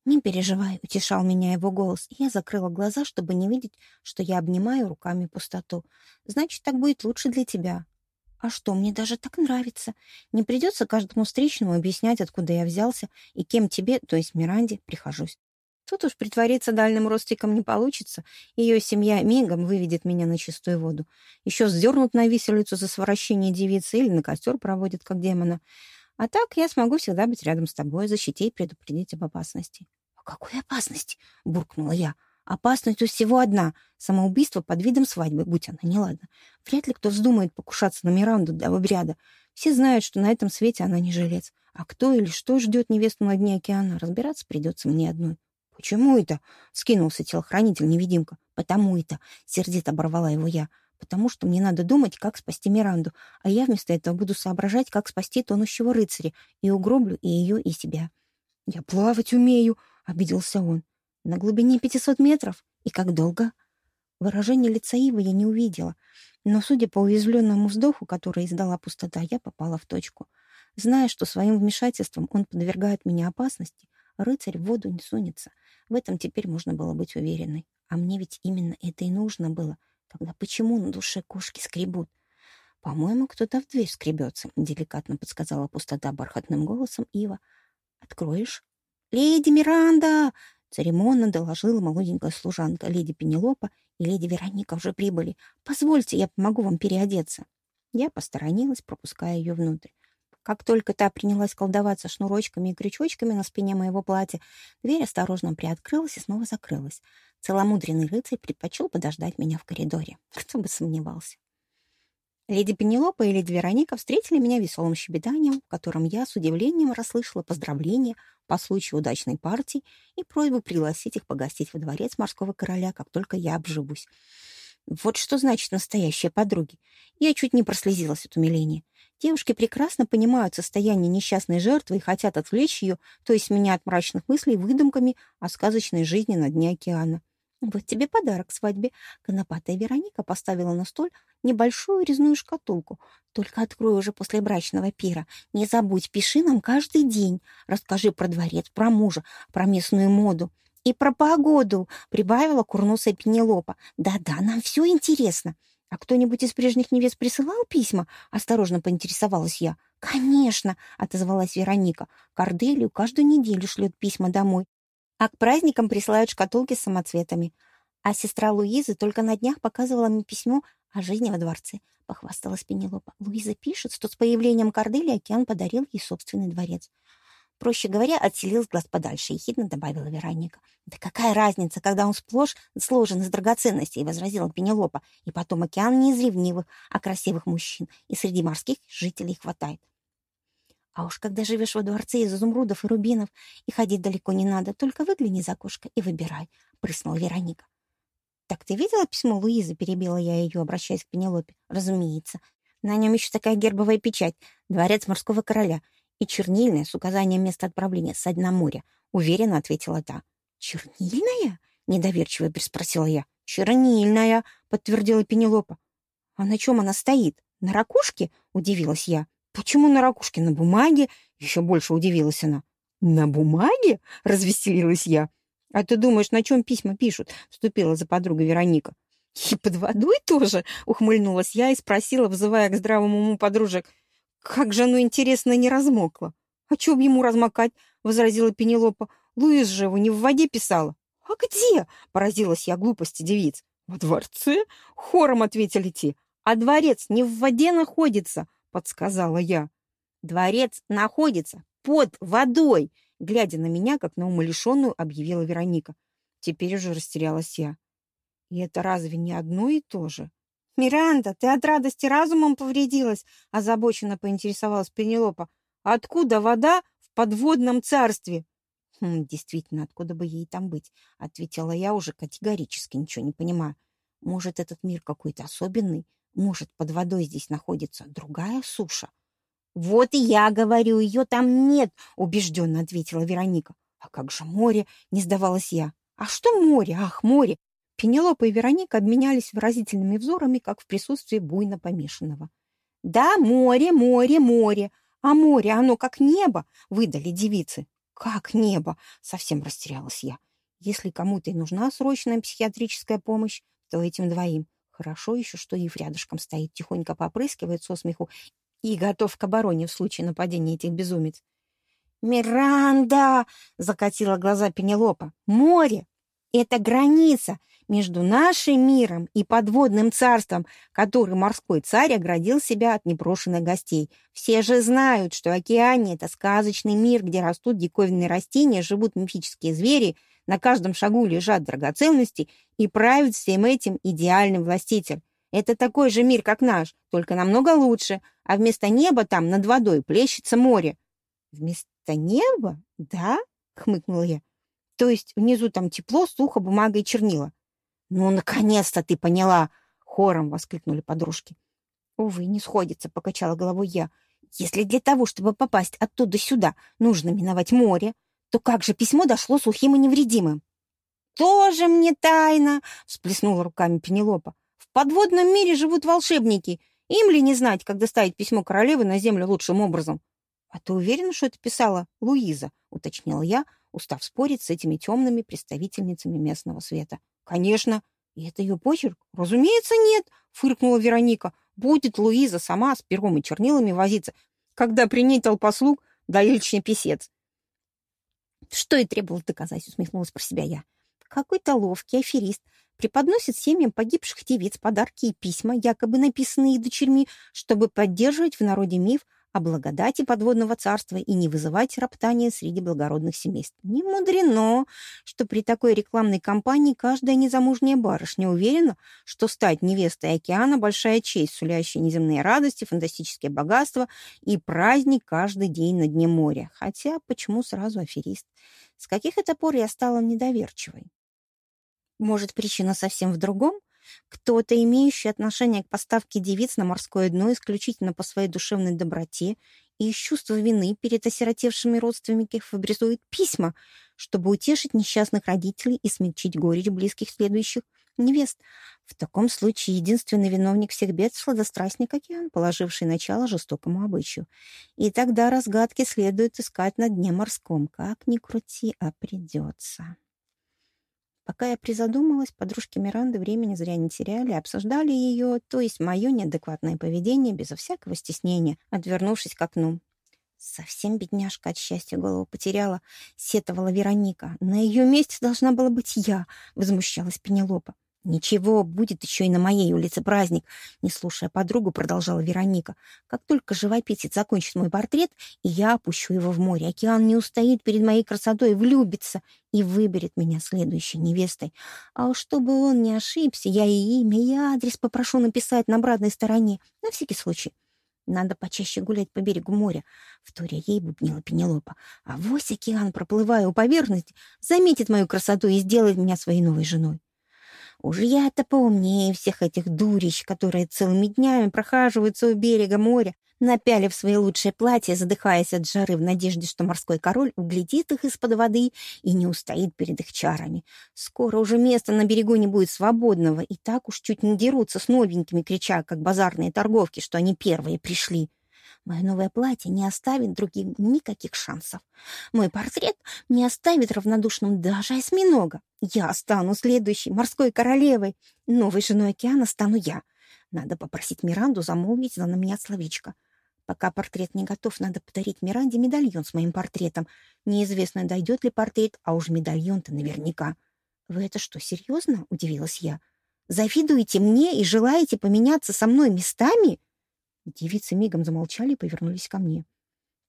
«Не переживай», — утешал меня его голос, я закрыла глаза, чтобы не видеть, что я обнимаю руками пустоту. «Значит, так будет лучше для тебя». «А что, мне даже так нравится. Не придется каждому встречному объяснять, откуда я взялся и кем тебе, то есть Миранде, прихожусь. Тут уж притвориться дальним родственником не получится. Ее семья мигом выведет меня на чистую воду. Еще сдернут на виселицу за совращение девицы или на костер проводят, как демона. А так я смогу всегда быть рядом с тобой, защитить, предупредить об опасности какой опасности?» — буркнула я. «Опасность у всего одна — самоубийство под видом свадьбы, будь она неладна. Вряд ли кто вздумает покушаться на Миранду до обряда. Все знают, что на этом свете она не жилец. А кто или что ждет невесту на дне океана, разбираться придется мне одной». «Почему это?» — скинулся телохранитель-невидимка. «Потому это!» — сердито оборвала его я. «Потому что мне надо думать, как спасти Миранду, а я вместо этого буду соображать, как спасти тонущего рыцаря, и угроблю и ее, и себя». «Я плавать умею!» Обиделся он. На глубине 500 метров? И как долго? Выражение лица Ивы я не увидела, но, судя по уязвленному вздоху, который издала пустота, я попала в точку. Зная, что своим вмешательством он подвергает меня опасности, рыцарь в воду не сунется. В этом теперь можно было быть уверенной. А мне ведь именно это и нужно было. Тогда почему на душе кошки скребут? «По-моему, кто-то в дверь скребется», — деликатно подсказала пустота бархатным голосом Ива. «Откроешь?» «Леди Миранда!» — церемонно доложила молоденькая служанка. Леди Пенелопа и леди Вероника уже прибыли. «Позвольте, я помогу вам переодеться». Я посторонилась, пропуская ее внутрь. Как только та принялась колдоваться шнурочками и крючочками на спине моего платья, дверь осторожно приоткрылась и снова закрылась. Целомудренный рыцарь предпочел подождать меня в коридоре. Кто бы сомневался. Леди Пенелопа и леди Вероника встретили меня веселым щебетанием, в котором я с удивлением расслышала поздравления по случаю удачной партии и просьбу пригласить их погостить во дворец морского короля, как только я обживусь. Вот что значит настоящие подруги. Я чуть не прослезилась от умиления. Девушки прекрасно понимают состояние несчастной жертвы и хотят отвлечь ее, то есть меня от мрачных мыслей, выдумками о сказочной жизни на дне океана. Вот тебе подарок к свадьбе. Конопатая Вероника поставила на стол небольшую резную шкатулку. Только открой уже после брачного пира. Не забудь, пиши нам каждый день. Расскажи про дворец, про мужа, про местную моду. И про погоду, прибавила курносая Пенелопа. Да-да, нам все интересно. А кто-нибудь из прежних невест присылал письма? Осторожно поинтересовалась я. «Конечно», — отозвалась Вероника. «Корделию каждую неделю шлет письма домой. А к праздникам присылают шкатулки с самоцветами. А сестра Луизы только на днях показывала мне письмо о жизни во дворце. Похвасталась Пенелопа. Луиза пишет, что с появлением Кордели океан подарил ей собственный дворец. Проще говоря, отселил с глаз подальше, ехидно добавила Вероника. «Да какая разница, когда он сплошь сложен из драгоценностей», — возразила Пенелопа. «И потом океан не из ревнивых, а красивых мужчин, и среди морских жителей хватает. А уж когда живешь во дворце из изумрудов и рубинов, и ходить далеко не надо, только выгляни за окошко и выбирай», — прыснула Вероника. «Так ты видела письмо Луизы?» — перебила я ее, обращаясь к Пенелопе. «Разумеется. На нем еще такая гербовая печать, дворец морского короля, и чернильная с указанием места отправления с дна моря», — уверенно ответила та. «Чернильная?» — недоверчиво переспросила я. «Чернильная», — подтвердила Пенелопа. «А на чем она стоит? На ракушке?» — удивилась я. «Почему на ракушке? На бумаге?» Еще больше удивилась она. «На бумаге?» — развеселилась я. «А ты думаешь, на чем письма пишут?» — вступила за подругой Вероника. «И под водой тоже?» — ухмыльнулась я и спросила, вызывая к здравому уму подружек. «Как же оно, интересно, не размокло?» «А чё б ему размокать?» — возразила Пенелопа. «Луиз же его не в воде писала». «А где?» — поразилась я глупости девиц. «Во дворце?» — хором ответили те. «А дворец не в воде находится», — подсказала я. «Дворец находится под водой», — глядя на меня, как на умалишенную, объявила Вероника. Теперь уже растерялась я. И это разве не одно и то же? «Миранда, ты от радости разумом повредилась?» — озабоченно поинтересовалась Пенелопа. «Откуда вода в подводном царстве?» «Хм, действительно, откуда бы ей там быть?» — ответила я уже категорически, ничего не понимаю. «Может, этот мир какой-то особенный? Может, под водой здесь находится другая суша?» «Вот и я говорю, ее там нет!» — убежденно ответила Вероника. «А как же море?» — не сдавалась я. «А что море? Ах, море! Пенелопа и Вероника обменялись выразительными взорами, как в присутствии буйно помешанного. «Да, море, море, море! А море, оно как небо!» — выдали девицы. «Как небо?» — совсем растерялась я. «Если кому-то и нужна срочная психиатрическая помощь, то этим двоим. Хорошо еще, что Ив рядышком стоит, тихонько попрыскивает со смеху и готов к обороне в случае нападения этих безумец». «Миранда!» — закатила глаза Пенелопа. «Море! Это граница! между нашим миром и подводным царством, который морской царь оградил себя от непрошенных гостей. Все же знают, что океане — это сказочный мир, где растут диковинные растения, живут мифические звери, на каждом шагу лежат драгоценности и правит всем этим идеальный властитель. Это такой же мир, как наш, только намного лучше, а вместо неба там над водой плещется море. «Вместо неба? Да?» — хмыкнула я. «То есть внизу там тепло, сухо, бумага и чернила. «Ну, наконец-то ты поняла!» — хором воскликнули подружки. «Увы, не сходится», — покачала головой я. «Если для того, чтобы попасть оттуда сюда, нужно миновать море, то как же письмо дошло сухим и невредимым?» «Тоже мне тайна!» — всплеснула руками Пенелопа. «В подводном мире живут волшебники. Им ли не знать, как доставить письмо королевы на землю лучшим образом?» «А ты уверена, что это писала Луиза?» — уточнила я, устав спорить с этими темными представительницами местного света. «Конечно. И это ее почерк?» «Разумеется, нет», — фыркнула Вероника. «Будет Луиза сама с пером и чернилами возиться, когда при ней толпа слуг да личный писец». «Что и требовал доказать», — усмехнулась про себя я. «Какой-то ловкий аферист преподносит семьям погибших девиц подарки и письма, якобы написанные дочерьми, чтобы поддерживать в народе миф о благодати подводного царства и не вызывать роптания среди благородных семейств. Не мудрено, что при такой рекламной кампании каждая незамужняя барышня уверена, что стать невестой океана – большая честь, сулящая неземные радости, фантастические богатства и праздник каждый день на дне моря. Хотя почему сразу аферист? С каких это пор я стала недоверчивой? Может, причина совсем в другом? Кто-то, имеющий отношение к поставке девиц на морское дно исключительно по своей душевной доброте и из чувства вины перед осиротевшими родственниками фабризует письма, чтобы утешить несчастных родителей и смягчить горечь близких следующих невест. В таком случае единственный виновник всех бед — сладострастник океан, положивший начало жестокому обычаю. И тогда разгадки следует искать на дне морском. Как ни крути, а придется. Пока я призадумалась, подружки Миранды времени зря не теряли, обсуждали ее, то есть мое неадекватное поведение, безо всякого стеснения, отвернувшись к окну. Совсем бедняжка от счастья голову потеряла, сетовала Вероника. На ее месте должна была быть я, возмущалась Пенелопа. «Ничего, будет еще и на моей улице праздник», — не слушая подругу, продолжала Вероника. «Как только живописец закончит мой портрет, и я опущу его в море, океан не устоит перед моей красотой, влюбится и выберет меня следующей невестой. А уж чтобы он не ошибся, я и имя, и адрес попрошу написать на обратной стороне, на всякий случай». Надо почаще гулять по берегу моря. Вторя ей бубнила Пенелопа. А вось океан, проплывая у поверхности, заметит мою красоту и сделает меня своей новой женой. Уж я-то поумнее всех этих дурищ, которые целыми днями прохаживаются у берега моря, напялив свои лучшие платья, задыхаясь от жары в надежде, что морской король углядит их из-под воды и не устоит перед их чарами. Скоро уже места на берегу не будет свободного, и так уж чуть не дерутся с новенькими, крича, как базарные торговки, что они первые пришли. Мое новое платье не оставит другим никаких шансов. Мой портрет не оставит равнодушным даже осьминога. Я стану следующей морской королевой. Новой женой океана стану я. Надо попросить Миранду замолвить за меня словечко. Пока портрет не готов, надо подарить Миранде медальон с моим портретом. Неизвестно, дойдет ли портрет, а уж медальон-то наверняка. «Вы это что, серьезно?» — удивилась я. «Завидуете мне и желаете поменяться со мной местами?» Девицы мигом замолчали и повернулись ко мне.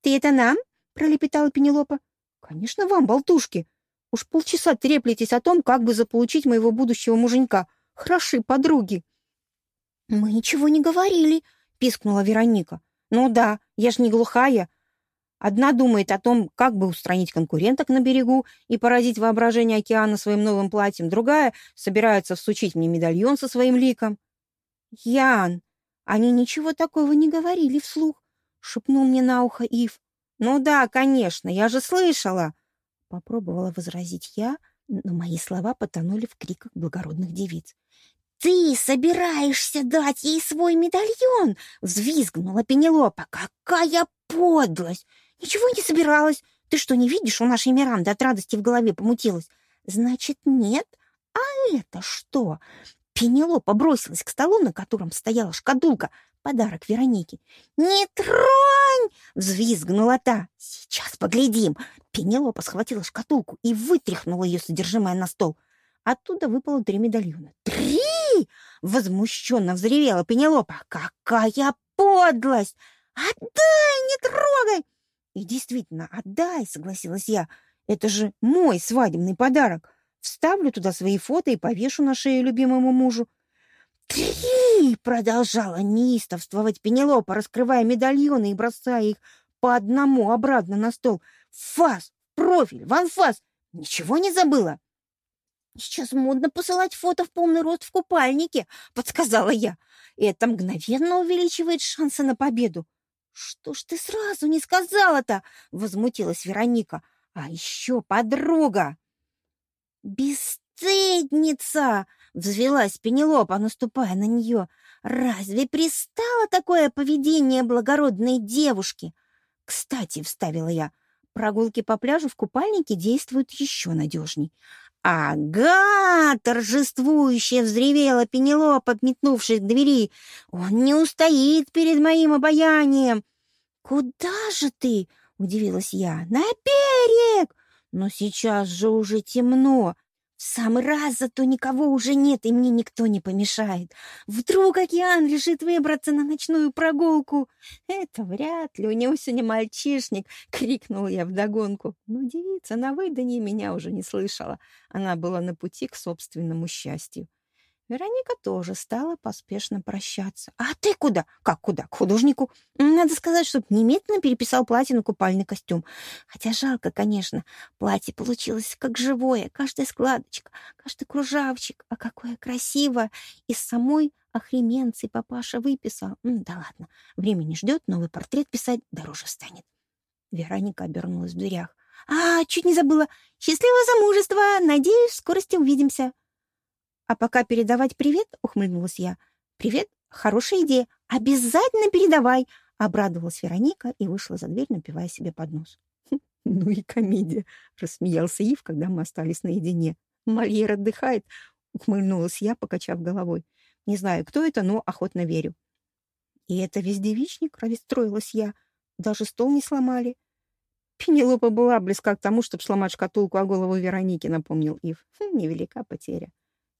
«Ты это нам?» — пролепетала Пенелопа. «Конечно, вам, болтушки. Уж полчаса треплетесь о том, как бы заполучить моего будущего муженька. Хороши подруги». «Мы ничего не говорили», — пискнула Вероника. «Ну да, я ж не глухая. Одна думает о том, как бы устранить конкуренток на берегу и поразить воображение океана своим новым платьем, другая собирается всучить мне медальон со своим ликом. «Ян, они ничего такого не говорили вслух», — шепнул мне на ухо Ив. «Ну да, конечно, я же слышала!» Попробовала возразить я, но мои слова потонули в криках благородных девиц. «Ты собираешься дать ей свой медальон?» — взвизгнула Пенелопа. «Какая подлость! «Ничего не собиралась. Ты что, не видишь, у нашей Миранды от радости в голове помутилась?» «Значит, нет? А это что?» Пенелопа бросилась к столу, на котором стояла шкатулка, подарок Веронике. «Не тронь!» — взвизгнула та. «Сейчас поглядим!» Пенелопа схватила шкатулку и вытряхнула ее содержимое на стол. Оттуда выпало три медальона. «Три!» — возмущенно взревела Пенелопа. «Какая подлость! Отдай, не трогай!» И действительно, отдай, согласилась я. Это же мой свадебный подарок. Вставлю туда свои фото и повешу на шею любимому мужу. «Три!» — продолжала неистовствовать Пенелопа, раскрывая медальоны и бросая их по одному обратно на стол. «Фас! Профиль! Ванфас! Ничего не забыла?» «Сейчас модно посылать фото в полный рост в купальнике», — подсказала я. «Это мгновенно увеличивает шансы на победу. «Что ж ты сразу не сказала-то?» — возмутилась Вероника. «А еще подруга!» «Бесстыдница!» — взвелась Пенелопа, наступая на нее. «Разве пристало такое поведение благородной девушки?» «Кстати», — вставила я, — «прогулки по пляжу в купальнике действуют еще надежней. «Ага!» — торжествующе взревела Пенелопа, метнувшись к двери. «Он не устоит перед моим обаянием!» «Куда же ты?» — удивилась я. «На берег!» «Но сейчас же уже темно. В самый раз зато никого уже нет, и мне никто не помешает. Вдруг океан решит выбраться на ночную прогулку. Это вряд ли, у него сегодня мальчишник, — крикнул я вдогонку. Но девица на выданье меня уже не слышала. Она была на пути к собственному счастью. Вероника тоже стала поспешно прощаться. «А ты куда?» «Как куда? К художнику?» «Надо сказать, чтобы немедленно переписал платье на купальный костюм. Хотя жалко, конечно. Платье получилось как живое. Каждая складочка, каждый кружавчик. А какое красиво! Из самой охременции папаша выписал. Да ладно, время не ждет, новый портрет писать дороже станет». Вероника обернулась в дверях. «А, чуть не забыла. Счастливого замужества! Надеюсь, в скорости увидимся!» А пока передавать привет, ухмыльнулась я. Привет, хорошая идея. Обязательно передавай, обрадовалась Вероника и вышла за дверь, напивая себе под нос. «Хм, ну и комедия, рассмеялся Ив, когда мы остались наедине. Мольер отдыхает, ухмыльнулась я, покачав головой. Не знаю, кто это, но охотно верю. И это весь девичник, расстроилась я. Даже стол не сломали. Пенелопа была близка к тому, чтобы сломать шкатулку о голову Вероники, напомнил Ив. Хм, невелика потеря.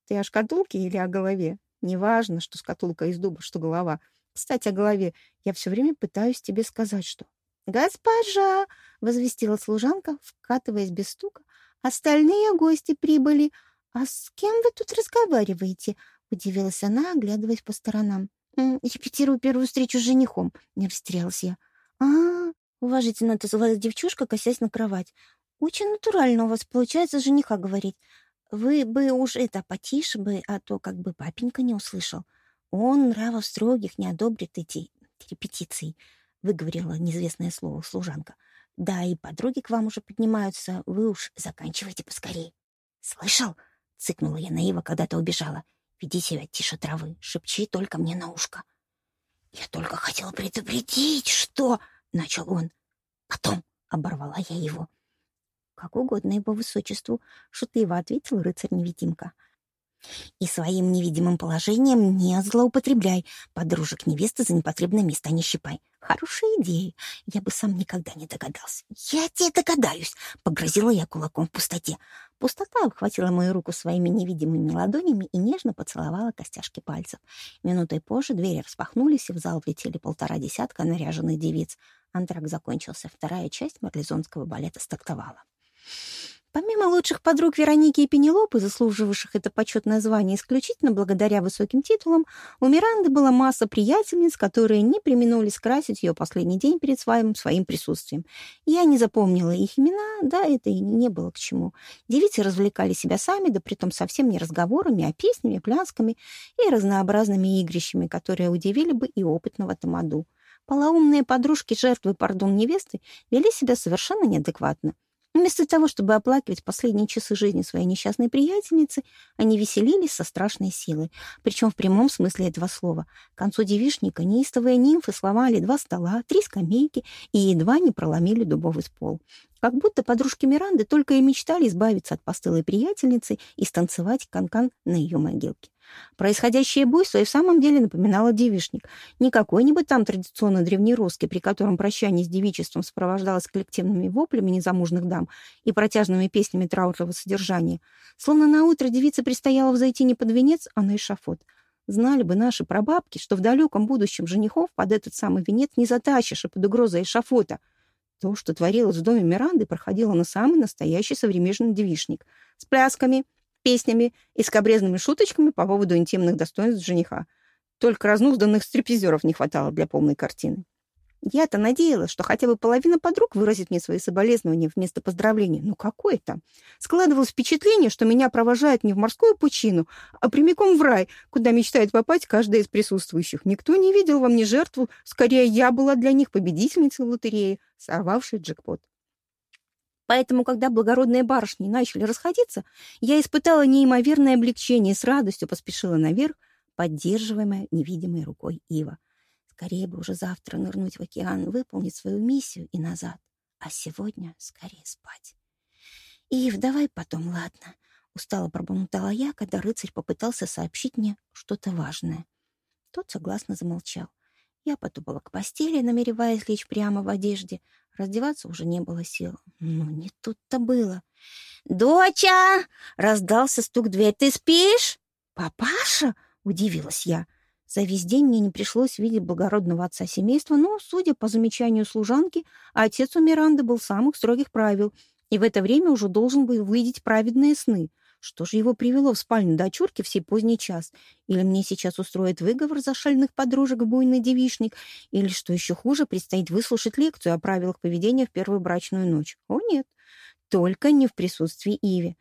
Ты о шкатулке или о голове? Неважно, что шкатулка из дуба, что голова. Кстати, о голове. Я все время пытаюсь тебе сказать, что... «Госпожа!» — возвестила служанка, вкатываясь без стука. «Остальные гости прибыли. А с кем вы тут разговариваете?» — удивилась она, оглядываясь по сторонам. «Репетирую первую встречу с женихом», — не растерялась я. а, -а, -а уважительно отозвалась девчушка, косясь на кровать. «Очень натурально у вас получается жениха говорить. Вы бы уж это потише бы, а то как бы папенька не услышал. Он нравов строгих не одобрит эти репетиции, выговорила неизвестное слово служанка. Да и подруги к вам уже поднимаются, вы уж заканчивайте поскорей. Слышал? Цыкнула я наиво, когда ты убежала. Веди себя тише травы, шепчи только мне на ушко. Я только хотела предупредить, что... Начал он. Потом оборвала я его. «Как угодно его высочеству», — шутливо ответил рыцарь-невидимка. И своим невидимым положением не злоупотребляй. Подружек невесты за непотребное место не щипай. Хорошая идея. Я бы сам никогда не догадался. Я тебе догадаюсь, погрозила я кулаком в пустоте. Пустота обхватила мою руку своими невидимыми ладонями и нежно поцеловала костяшки пальцев. Минутой позже двери распахнулись, и в зал влетели полтора десятка наряженных девиц. Антрак закончился. Вторая часть марлезонского балета стартовала. Помимо лучших подруг Вероники и Пенелопы, заслуживавших это почетное звание исключительно благодаря высоким титулам, у Миранды была масса приятельниц, которые не применули скрасить ее последний день перед своим, своим присутствием. Я не запомнила их имена, да, это и не было к чему. Девицы развлекали себя сами, да притом совсем не разговорами, а песнями, плясками и разнообразными игрищами, которые удивили бы и опытного тамаду. Полоумные подружки жертвы, пардон, невесты вели себя совершенно неадекватно. Вместо того, чтобы оплакивать последние часы жизни своей несчастной приятельницы, они веселились со страшной силой, причем в прямом смысле этого слова. К концу девишника неистовые нимфы сломали два стола, три скамейки и едва не проломили дубовый пол. Как будто подружки Миранды только и мечтали избавиться от постылой приятельницы и станцевать канкан -кан на ее могилке. Происходящее буйство и в самом деле напоминало девишник. Не какой-нибудь там традиционно древнерусский, при котором прощание с девичеством сопровождалось коллективными воплями незамужных дам и протяжными песнями траурного содержания. Словно на утро девице предстояло взойти не под венец, а на эшафот. Знали бы наши прабабки, что в далеком будущем женихов под этот самый венец не затащишь и под угрозой эшафота. То, что творилось в доме Миранды, проходило на самый настоящий современный девишник. С плясками, песнями и скобрезными шуточками по поводу интимных достоинств жениха. Только разнузданных стрипизеров не хватало для полной картины. Я-то надеялась, что хотя бы половина подруг выразит мне свои соболезнования вместо поздравления. Ну какое там? Складывалось впечатление, что меня провожают не в морскую пучину, а прямиком в рай, куда мечтает попасть каждая из присутствующих. Никто не видел во мне жертву, скорее я была для них победительницей лотереи, сорвавшей джекпот. Поэтому, когда благородные барышни начали расходиться, я испытала неимоверное облегчение и с радостью поспешила наверх, поддерживаемая невидимой рукой Ива. Скорее бы уже завтра нырнуть в океан, выполнить свою миссию и назад. А сегодня скорее спать. «Ив, давай потом, ладно?» Устало пробормотала я, когда рыцарь попытался сообщить мне что-то важное. Тот согласно замолчал. Я потупала к постели, намереваясь лечь прямо в одежде. Раздеваться уже не было сил. Но не тут-то было. «Доча!» — раздался стук в дверь. «Ты спишь?» «Папаша?» — удивилась я. За весь день мне не пришлось видеть благородного отца семейства, но, судя по замечанию служанки, отец у Миранды был самых строгих правил, и в это время уже должен был увидеть праведные сны. Что же его привело в спальню дочурки в сей поздний час? Или мне сейчас устроят выговор за шальных подружек в буйный девишник? Или, что еще хуже, предстоит выслушать лекцию о правилах поведения в первую брачную ночь? О, нет, только не в присутствии Иви.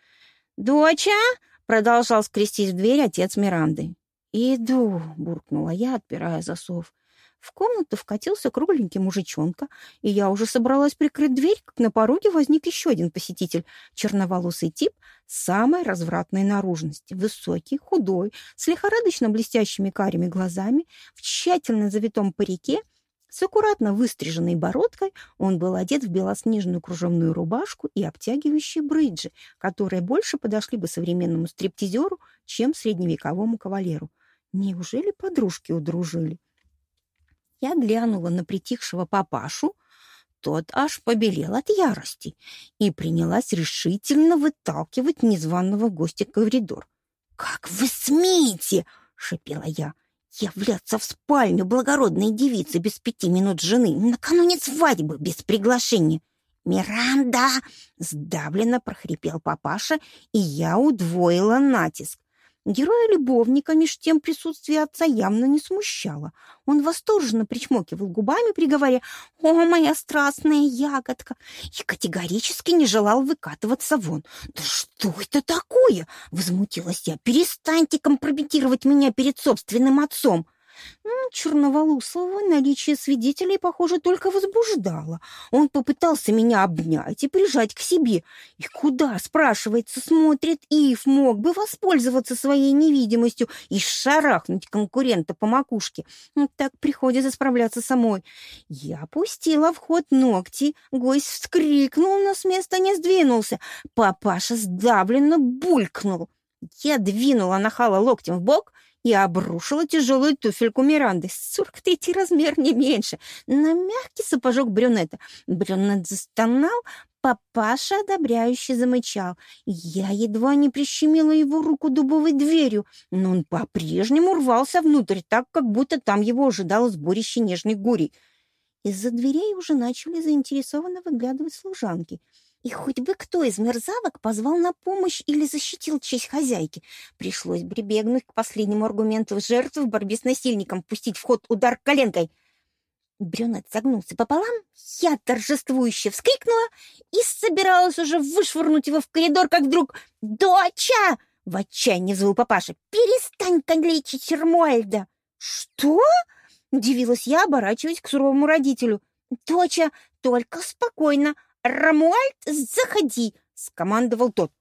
«Доча!» — продолжал скрестить в дверь отец Миранды. «Иду!» — буркнула я, отпирая засов. В комнату вкатился кругленький мужичонка, и я уже собралась прикрыть дверь, как на пороге возник еще один посетитель, черноволосый тип самой развратной наружности, высокий, худой, с лихорадочно блестящими карими глазами, в тщательно завитом парике, с аккуратно выстриженной бородкой он был одет в белоснежную кружевную рубашку и обтягивающие брыджи, которые больше подошли бы современному стриптизеру, чем средневековому кавалеру. Неужели подружки удружили? Я глянула на притихшего папашу, тот аж побелел от ярости и принялась решительно выталкивать незваного гостя в коридор. «Как вы смеете!» — шепела я. «Являться в спальню благородной девицы без пяти минут жены накануне свадьбы без приглашения!» «Миранда!» — сдавленно прохрипел папаша, и я удвоила натиск. Героя-любовника меж тем присутствие отца явно не смущало. Он восторженно причмокивал губами, приговоря «О, моя страстная ягодка!» и категорически не желал выкатываться вон. «Да что это такое?» — возмутилась я. «Перестаньте компрометировать меня перед собственным отцом!» Черноволосого наличие свидетелей, похоже, только возбуждало. Он попытался меня обнять и прижать к себе. И куда, спрашивается, смотрит Ив, мог бы воспользоваться своей невидимостью и шарахнуть конкурента по макушке. Вот так приходится справляться самой. Я пустила в ход ногти, гость вскрикнул, но с места не сдвинулся. Папаша сдавленно булькнул. Я двинула нахала локтем в бок и обрушила тяжелую туфельку Миранды. Сорок третий размер, не меньше. На мягкий сапожок брюнета. Брюнет застонал, папаша одобряюще замычал. Я едва не прищемила его руку дубовой дверью, но он по-прежнему рвался внутрь, так, как будто там его ожидало сборище нежной гури. Из-за дверей уже начали заинтересованно выглядывать служанки — и хоть бы кто из мерзавок позвал на помощь или защитил честь хозяйки. Пришлось прибегнуть к последнему аргументу жертвы в борьбе с насильником, пустить в ход удар коленкой. Брюнет согнулся пополам, я торжествующе вскрикнула и собиралась уже вышвырнуть его в коридор, как вдруг «Доча!» — в отчаянии взвыл папаша. «Перестань калечить Ермуальда!» «Что?» — удивилась я, оборачиваясь к суровому родителю. «Доча, только спокойно, «Рамуальд, заходи!» — скомандовал тот.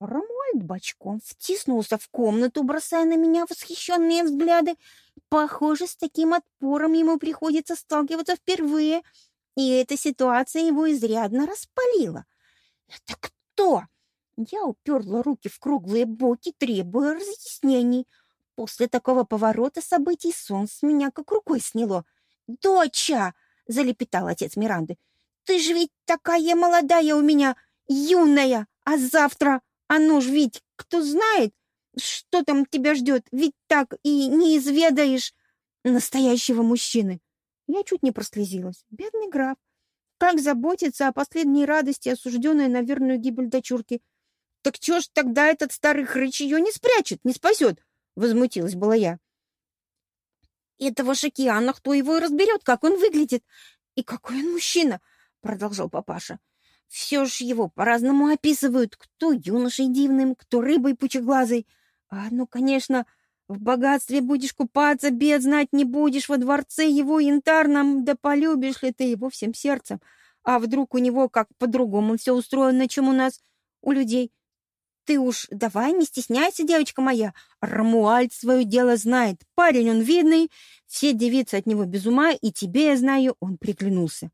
Рамуальд бочком втиснулся в комнату, бросая на меня восхищенные взгляды. Похоже, с таким отпором ему приходится сталкиваться впервые, и эта ситуация его изрядно распалила. «Это кто?» Я уперла руки в круглые боки, требуя разъяснений. После такого поворота событий сон с меня как рукой сняло. «Доча!» — залепетал отец Миранды. Ты же ведь такая молодая у меня, юная, а завтра, а ну ж ведь, кто знает, что там тебя ждет, ведь так и не изведаешь настоящего мужчины. Я чуть не прослезилась. Бедный граф. Как заботиться о последней радости, осужденной на верную гибель дочурки? Так чё ж тогда этот старый хрыч ее не спрячет, не спасет? Возмутилась была я. Этого Шакиана кто его и разберет, как он выглядит. И какой он мужчина продолжал папаша. Все ж его по-разному описывают, кто юношей дивным, кто рыбой пучеглазой. А ну, конечно, в богатстве будешь купаться, бед знать не будешь, во дворце его янтарном, да полюбишь ли ты его всем сердцем. А вдруг у него как по-другому все устроено, чем у нас, у людей. Ты уж давай, не стесняйся, девочка моя. Рамуальд свое дело знает. Парень он видный, все девицы от него без ума, и тебе, я знаю, он приглянулся.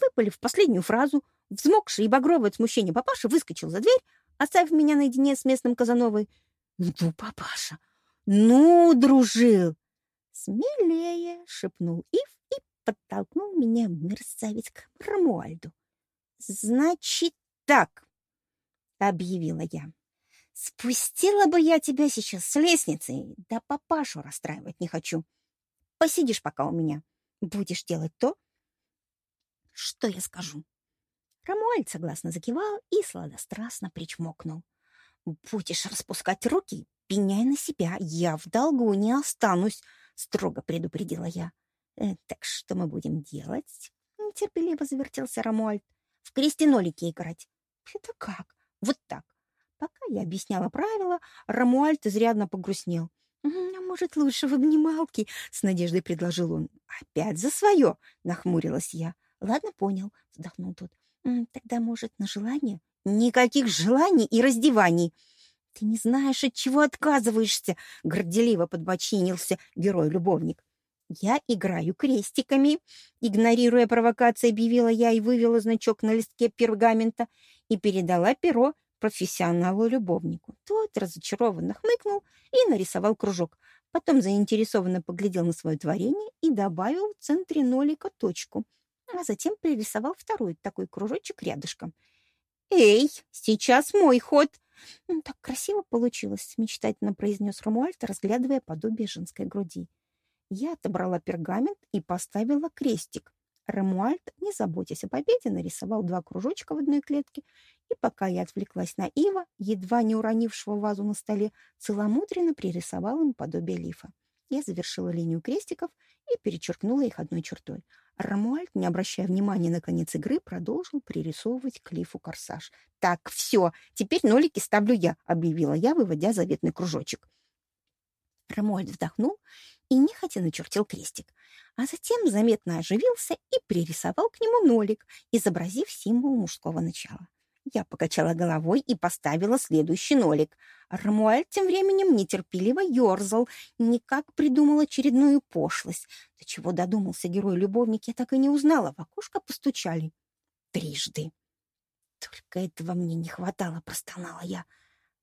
Выпалив последнюю фразу, взмокший и багровый от смущения папаша выскочил за дверь, оставив меня наедине с местным Казановой. «Ну, папаша, ну, дружил!» «Смелее!» — шепнул Ив и подтолкнул меня мерзавец к Рамуальду. «Значит так!» — объявила я. «Спустила бы я тебя сейчас с лестницы, да папашу расстраивать не хочу. Посидишь пока у меня. Будешь делать то, что я скажу?» Рамуальд согласно закивал и сладострастно причмокнул. «Будешь распускать руки, пеняй на себя, я в долгу не останусь», — строго предупредила я. «Э, «Так что мы будем делать?» — нетерпеливо завертелся Рамуальд. «В крестинолике играть». «Это как?» «Вот так». Пока я объясняла правила, Рамуальд изрядно погрустнел. «А может, лучше в обнималке?» — с надеждой предложил он. «Опять за свое!» — нахмурилась я. Ладно, понял, вздохнул тот. Тогда, может, на желание? Никаких желаний и раздеваний. Ты не знаешь, от чего отказываешься, горделиво подбочинился герой-любовник. Я играю крестиками. Игнорируя провокации, объявила я и вывела значок на листке пергамента и передала перо профессионалу-любовнику. Тот разочарованно хмыкнул и нарисовал кружок. Потом заинтересованно поглядел на свое творение и добавил в центре нолика точку — а затем пририсовал второй такой кружочек рядышком. «Эй, сейчас мой ход!» «Так красиво получилось», — мечтательно произнес Ромуальд, разглядывая подобие женской груди. Я отобрала пергамент и поставила крестик. Рамуальд, не заботясь о победе, нарисовал два кружочка в одной клетке, и пока я отвлеклась на Ива, едва не уронившего вазу на столе, целомудренно пририсовал им подобие лифа. Я завершила линию крестиков и перечеркнула их одной чертой. Рамуальд, не обращая внимания на конец игры, продолжил пририсовывать Клифу корсаж. «Так, все, теперь нолики ставлю я», — объявила я, выводя заветный кружочек. Рамуальд вдохнул и нехотя начертил крестик, а затем заметно оживился и пририсовал к нему нолик, изобразив символ мужского начала. Я покачала головой и поставила следующий нолик. Рамуэль тем временем нетерпеливо ерзал, никак придумал очередную пошлость. До чего додумался герой-любовник, я так и не узнала. В окошко постучали. Трижды. Только этого мне не хватало, простонала я.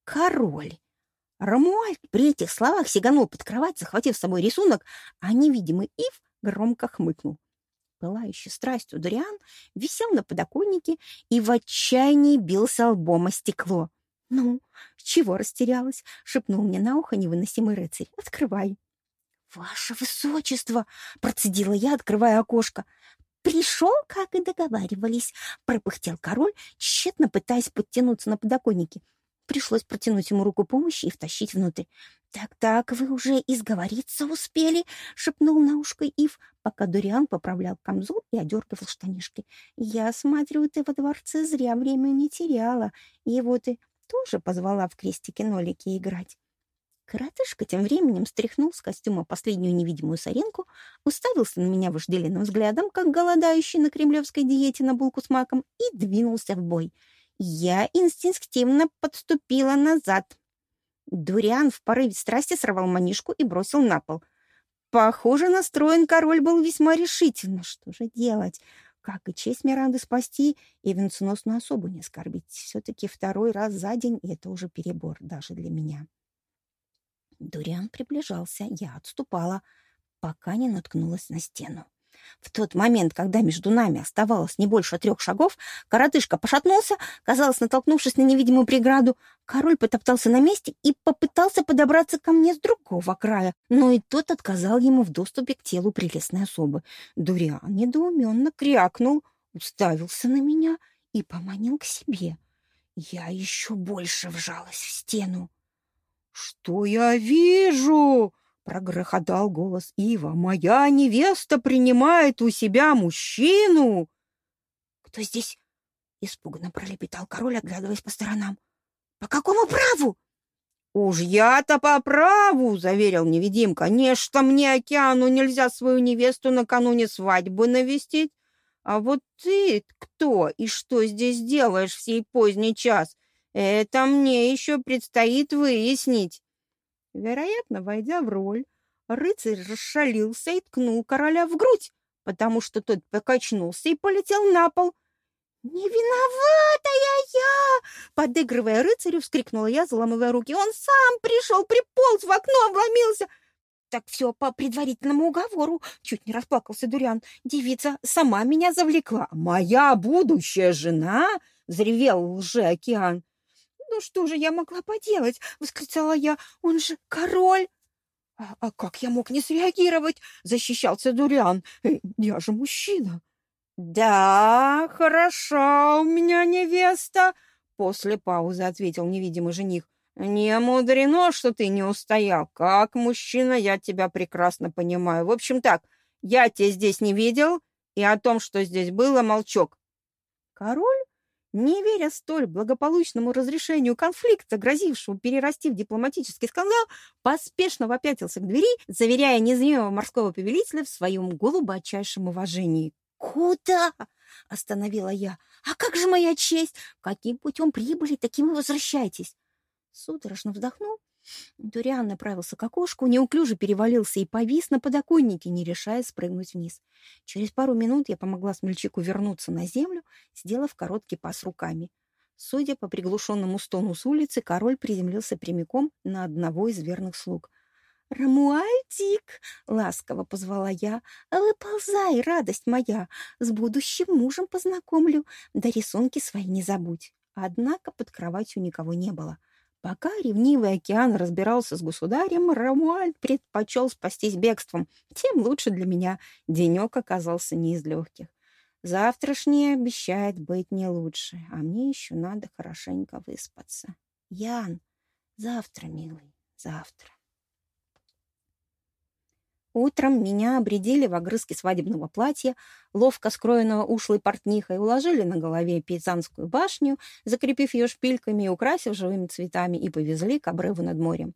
король. Рамуальд при этих словах сиганул под кровать, захватив с собой рисунок, а невидимый Ив громко хмыкнул. Пылающий страстью Дуриан висел на подоконнике и в отчаянии бился лбом о стекло. «Ну, чего растерялась?» — шепнул мне на ухо невыносимый рыцарь. «Открывай». «Ваше высочество!» — процедила я, открывая окошко. «Пришел, как и договаривались», — пропыхтел король, тщетно пытаясь подтянуться на подоконнике. Пришлось протянуть ему руку помощи и втащить внутрь. «Так-так, вы уже изговориться успели», — шепнул на ушко Ив, пока Дуриан поправлял камзол и одергивал штанишки. «Я смотрю, ты во дворце зря время не теряла. Его ты тоже позвала в крестики-нолики играть». Коротышка тем временем стряхнул с костюма последнюю невидимую соринку, уставился на меня вожделенным взглядом, как голодающий на кремлевской диете на булку с маком, и двинулся в бой. Я инстинктивно подступила назад. Дуриан в порыве страсти сорвал манишку и бросил на пол. Похоже, настроен король был весьма решительно. Что же делать? Как и честь Миранды спасти и венценосную особу не оскорбить? Все-таки второй раз за день — это уже перебор даже для меня. Дуриан приближался, я отступала, пока не наткнулась на стену. В тот момент, когда между нами оставалось не больше трех шагов, коротышка пошатнулся, казалось, натолкнувшись на невидимую преграду. Король потоптался на месте и попытался подобраться ко мне с другого края, но и тот отказал ему в доступе к телу прелестной особы. Дуриан недоуменно крякнул, уставился на меня и поманил к себе. Я еще больше вжалась в стену. «Что я вижу?» — прогрохотал голос Ива. «Моя невеста принимает у себя мужчину!» «Кто здесь?» — испуганно пролепетал король, оглядываясь по сторонам. «По какому праву?» «Уж я-то по праву!» — заверил невидимка. «Нечто мне, океану, нельзя свою невесту накануне свадьбы навестить. А вот ты кто и что здесь делаешь в сей поздний час? Это мне еще предстоит выяснить. Вероятно, войдя в роль, рыцарь расшалился и ткнул короля в грудь, потому что тот покачнулся и полетел на пол. «Не виноватая я!» Подыгрывая рыцарю, вскрикнула я, заламывая руки. «Он сам пришел, приполз в окно, обломился!» «Так все по предварительному уговору!» Чуть не расплакался Дуриан. «Девица сама меня завлекла!» «Моя будущая жена!» — взревел лже-океан. «Ну что же я могла поделать?» — восклицала я. «Он же король!» «А, а как я мог не среагировать?» — защищался Дуриан. «Э, «Я же мужчина». «Да, хороша у меня невеста», — после паузы ответил невидимый жених. «Не мудрено, что ты не устоял. Как мужчина я тебя прекрасно понимаю. В общем так, я тебя здесь не видел, и о том, что здесь было, молчок». Король не веря столь благополучному разрешению конфликта, грозившего перерасти в дипломатический скандал, поспешно попятился к двери, заверяя незримого морского повелителя в своем глубочайшем уважении. «Куда?» — остановила я. «А как же моя честь? Каким путем прибыли, таким и возвращайтесь!» Судорожно вздохнул Дуриан направился к окошку, неуклюже перевалился и повис на подоконнике, не решая спрыгнуть вниз. Через пару минут я помогла смельчаку вернуться на землю, сделав короткий пас руками. Судя по приглушенному стону с улицы, король приземлился прямиком на одного из верных слуг. «Рамуальдик!» — ласково позвала я. «Выползай, радость моя! С будущим мужем познакомлю, да рисунки свои не забудь!» Однако под кроватью никого не было. Пока ревнивый океан разбирался с государем, Рамуальд предпочел спастись бегством. Тем лучше для меня. Денек оказался не из легких. Завтрашнее обещает быть не лучше, а мне еще надо хорошенько выспаться. Ян, завтра, милый, завтра. Утром меня обредили в огрызке свадебного платья, ловко скроенного ушлой портнихой, уложили на голове пейзанскую башню, закрепив ее шпильками и украсив живыми цветами, и повезли к обрыву над морем.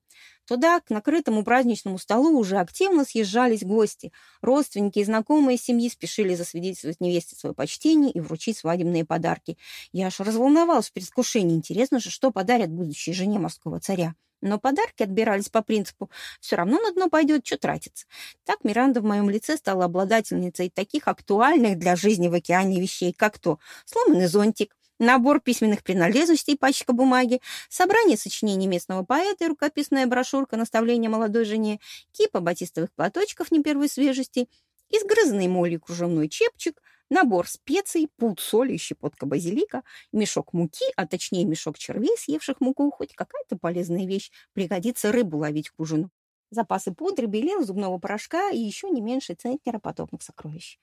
Туда, к накрытому праздничному столу, уже активно съезжались гости. Родственники и знакомые семьи спешили засвидетельствовать невесте свое почтение и вручить свадебные подарки. Я аж разволновалась в предвкушении. Интересно же, что подарят будущей жене морского царя. Но подарки отбирались по принципу «все равно на дно пойдет, что тратится». Так Миранда в моем лице стала обладательницей таких актуальных для жизни в океане вещей, как то сломанный зонтик, набор письменных принадлежностей, пачка бумаги, собрание сочинений местного поэта и рукописная брошюрка наставления молодой жене, кипа батистовых платочков не первой свежести, изгрызанный молью кружевной чепчик, набор специй, пуд соли и щепотка базилика, мешок муки, а точнее мешок червей, съевших муку, хоть какая-то полезная вещь, пригодится рыбу ловить к ужину. Запасы пудры, белил, зубного порошка и еще не меньше центнера потопных сокровищ.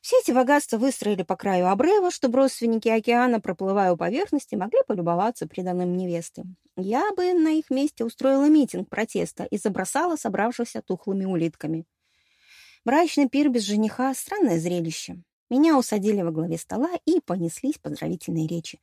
Все эти богатства выстроили по краю обрыва, чтобы родственники океана, проплывая у поверхности, могли полюбоваться приданным невесты. Я бы на их месте устроила митинг протеста и забросала собравшихся тухлыми улитками. Брачный пир без жениха — странное зрелище. Меня усадили во главе стола и понеслись поздравительные речи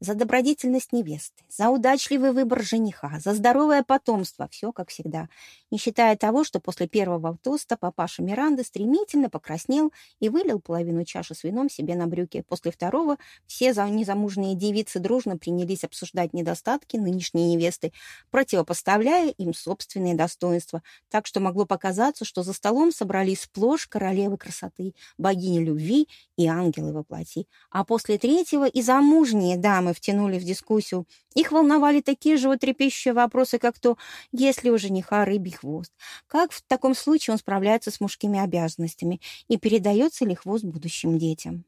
за добродетельность невесты, за удачливый выбор жениха, за здоровое потомство, все как всегда, не считая того, что после первого тоста папаша Миранды стремительно покраснел и вылил половину чаши с вином себе на брюки. После второго все незамужние девицы дружно принялись обсуждать недостатки нынешней невесты, противопоставляя им собственные достоинства, так что могло показаться, что за столом собрались сплошь королевы красоты, богини любви и ангелы во плоти. А после третьего и замужние дамы дамы втянули в дискуссию. Их волновали такие же вот трепещущие вопросы, как то, есть ли у жениха рыбий хвост, как в таком случае он справляется с мужскими обязанностями и передается ли хвост будущим детям.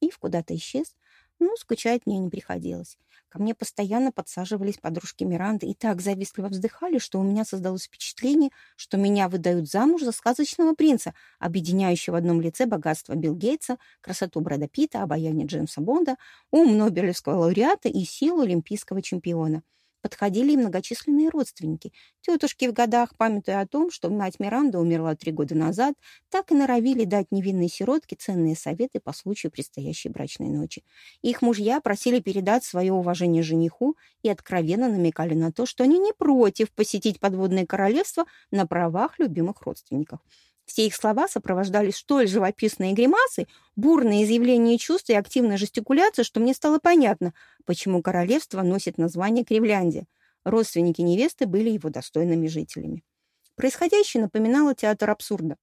Ив куда-то исчез, но скучать мне не приходилось. Ко мне постоянно подсаживались подружки Миранды и так завистливо вздыхали, что у меня создалось впечатление, что меня выдают замуж за сказочного принца, объединяющего в одном лице богатство Билл Гейтса, красоту Брэда Питта, обаяние Джеймса Бонда, ум Нобелевского лауреата и силу олимпийского чемпиона — подходили и многочисленные родственники. Тетушки в годах, памятуя о том, что мать Миранда умерла три года назад, так и норовили дать невинной сиротке ценные советы по случаю предстоящей брачной ночи. Их мужья просили передать свое уважение жениху и откровенно намекали на то, что они не против посетить подводное королевство на правах любимых родственников. Все их слова сопровождались столь живописные гримасы, бурные изъявления чувств и активная жестикуляция, что мне стало понятно, почему королевство носит название Кривляндия. Родственники невесты были его достойными жителями. Происходящее напоминало театр абсурда.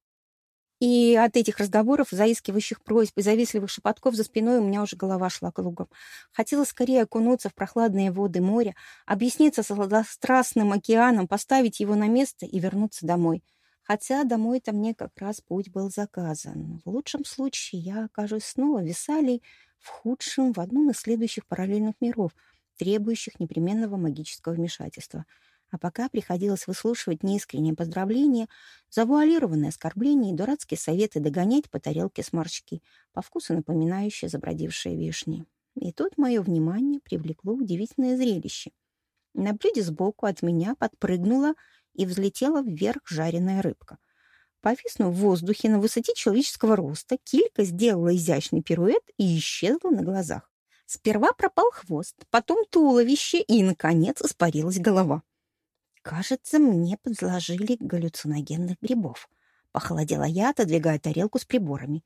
И от этих разговоров, заискивающих просьб и завистливых шепотков за спиной у меня уже голова шла кругом. Хотела скорее окунуться в прохладные воды моря, объясниться с сладострастным океаном, поставить его на место и вернуться домой. Хотя домой-то мне как раз путь был заказан. В лучшем случае я окажусь снова в Висалии, в худшем — в одном из следующих параллельных миров, требующих непременного магического вмешательства. А пока приходилось выслушивать неискренние поздравления, завуалированные оскорбления и дурацкие советы догонять по тарелке сморчки, по вкусу напоминающие забродившие вишни. И тут мое внимание привлекло удивительное зрелище. На блюде сбоку от меня подпрыгнула и взлетела вверх жареная рыбка. Повиснув в воздухе на высоте человеческого роста, килька сделала изящный пируэт и исчезла на глазах. Сперва пропал хвост, потом туловище и, наконец, испарилась голова. Кажется, мне подложили галлюциногенных грибов. Похолодела я, отодвигая тарелку с приборами.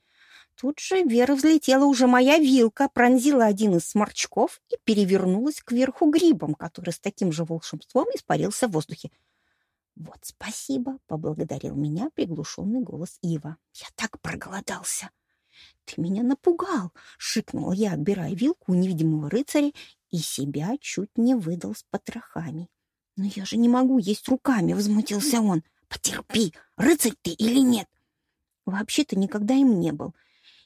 Тут же вверх взлетела уже моя вилка, пронзила один из сморчков и перевернулась кверху грибом, который с таким же волшебством испарился в воздухе. «Вот спасибо», — поблагодарил меня приглушенный голос Ива. «Я так проголодался». «Ты меня напугал!» — шикнул я, отбирая вилку у невидимого рыцаря и себя чуть не выдал с потрохами. «Но я же не могу есть руками!» — возмутился он. «Потерпи, рыцарь ты или нет?» «Вообще-то никогда им не был.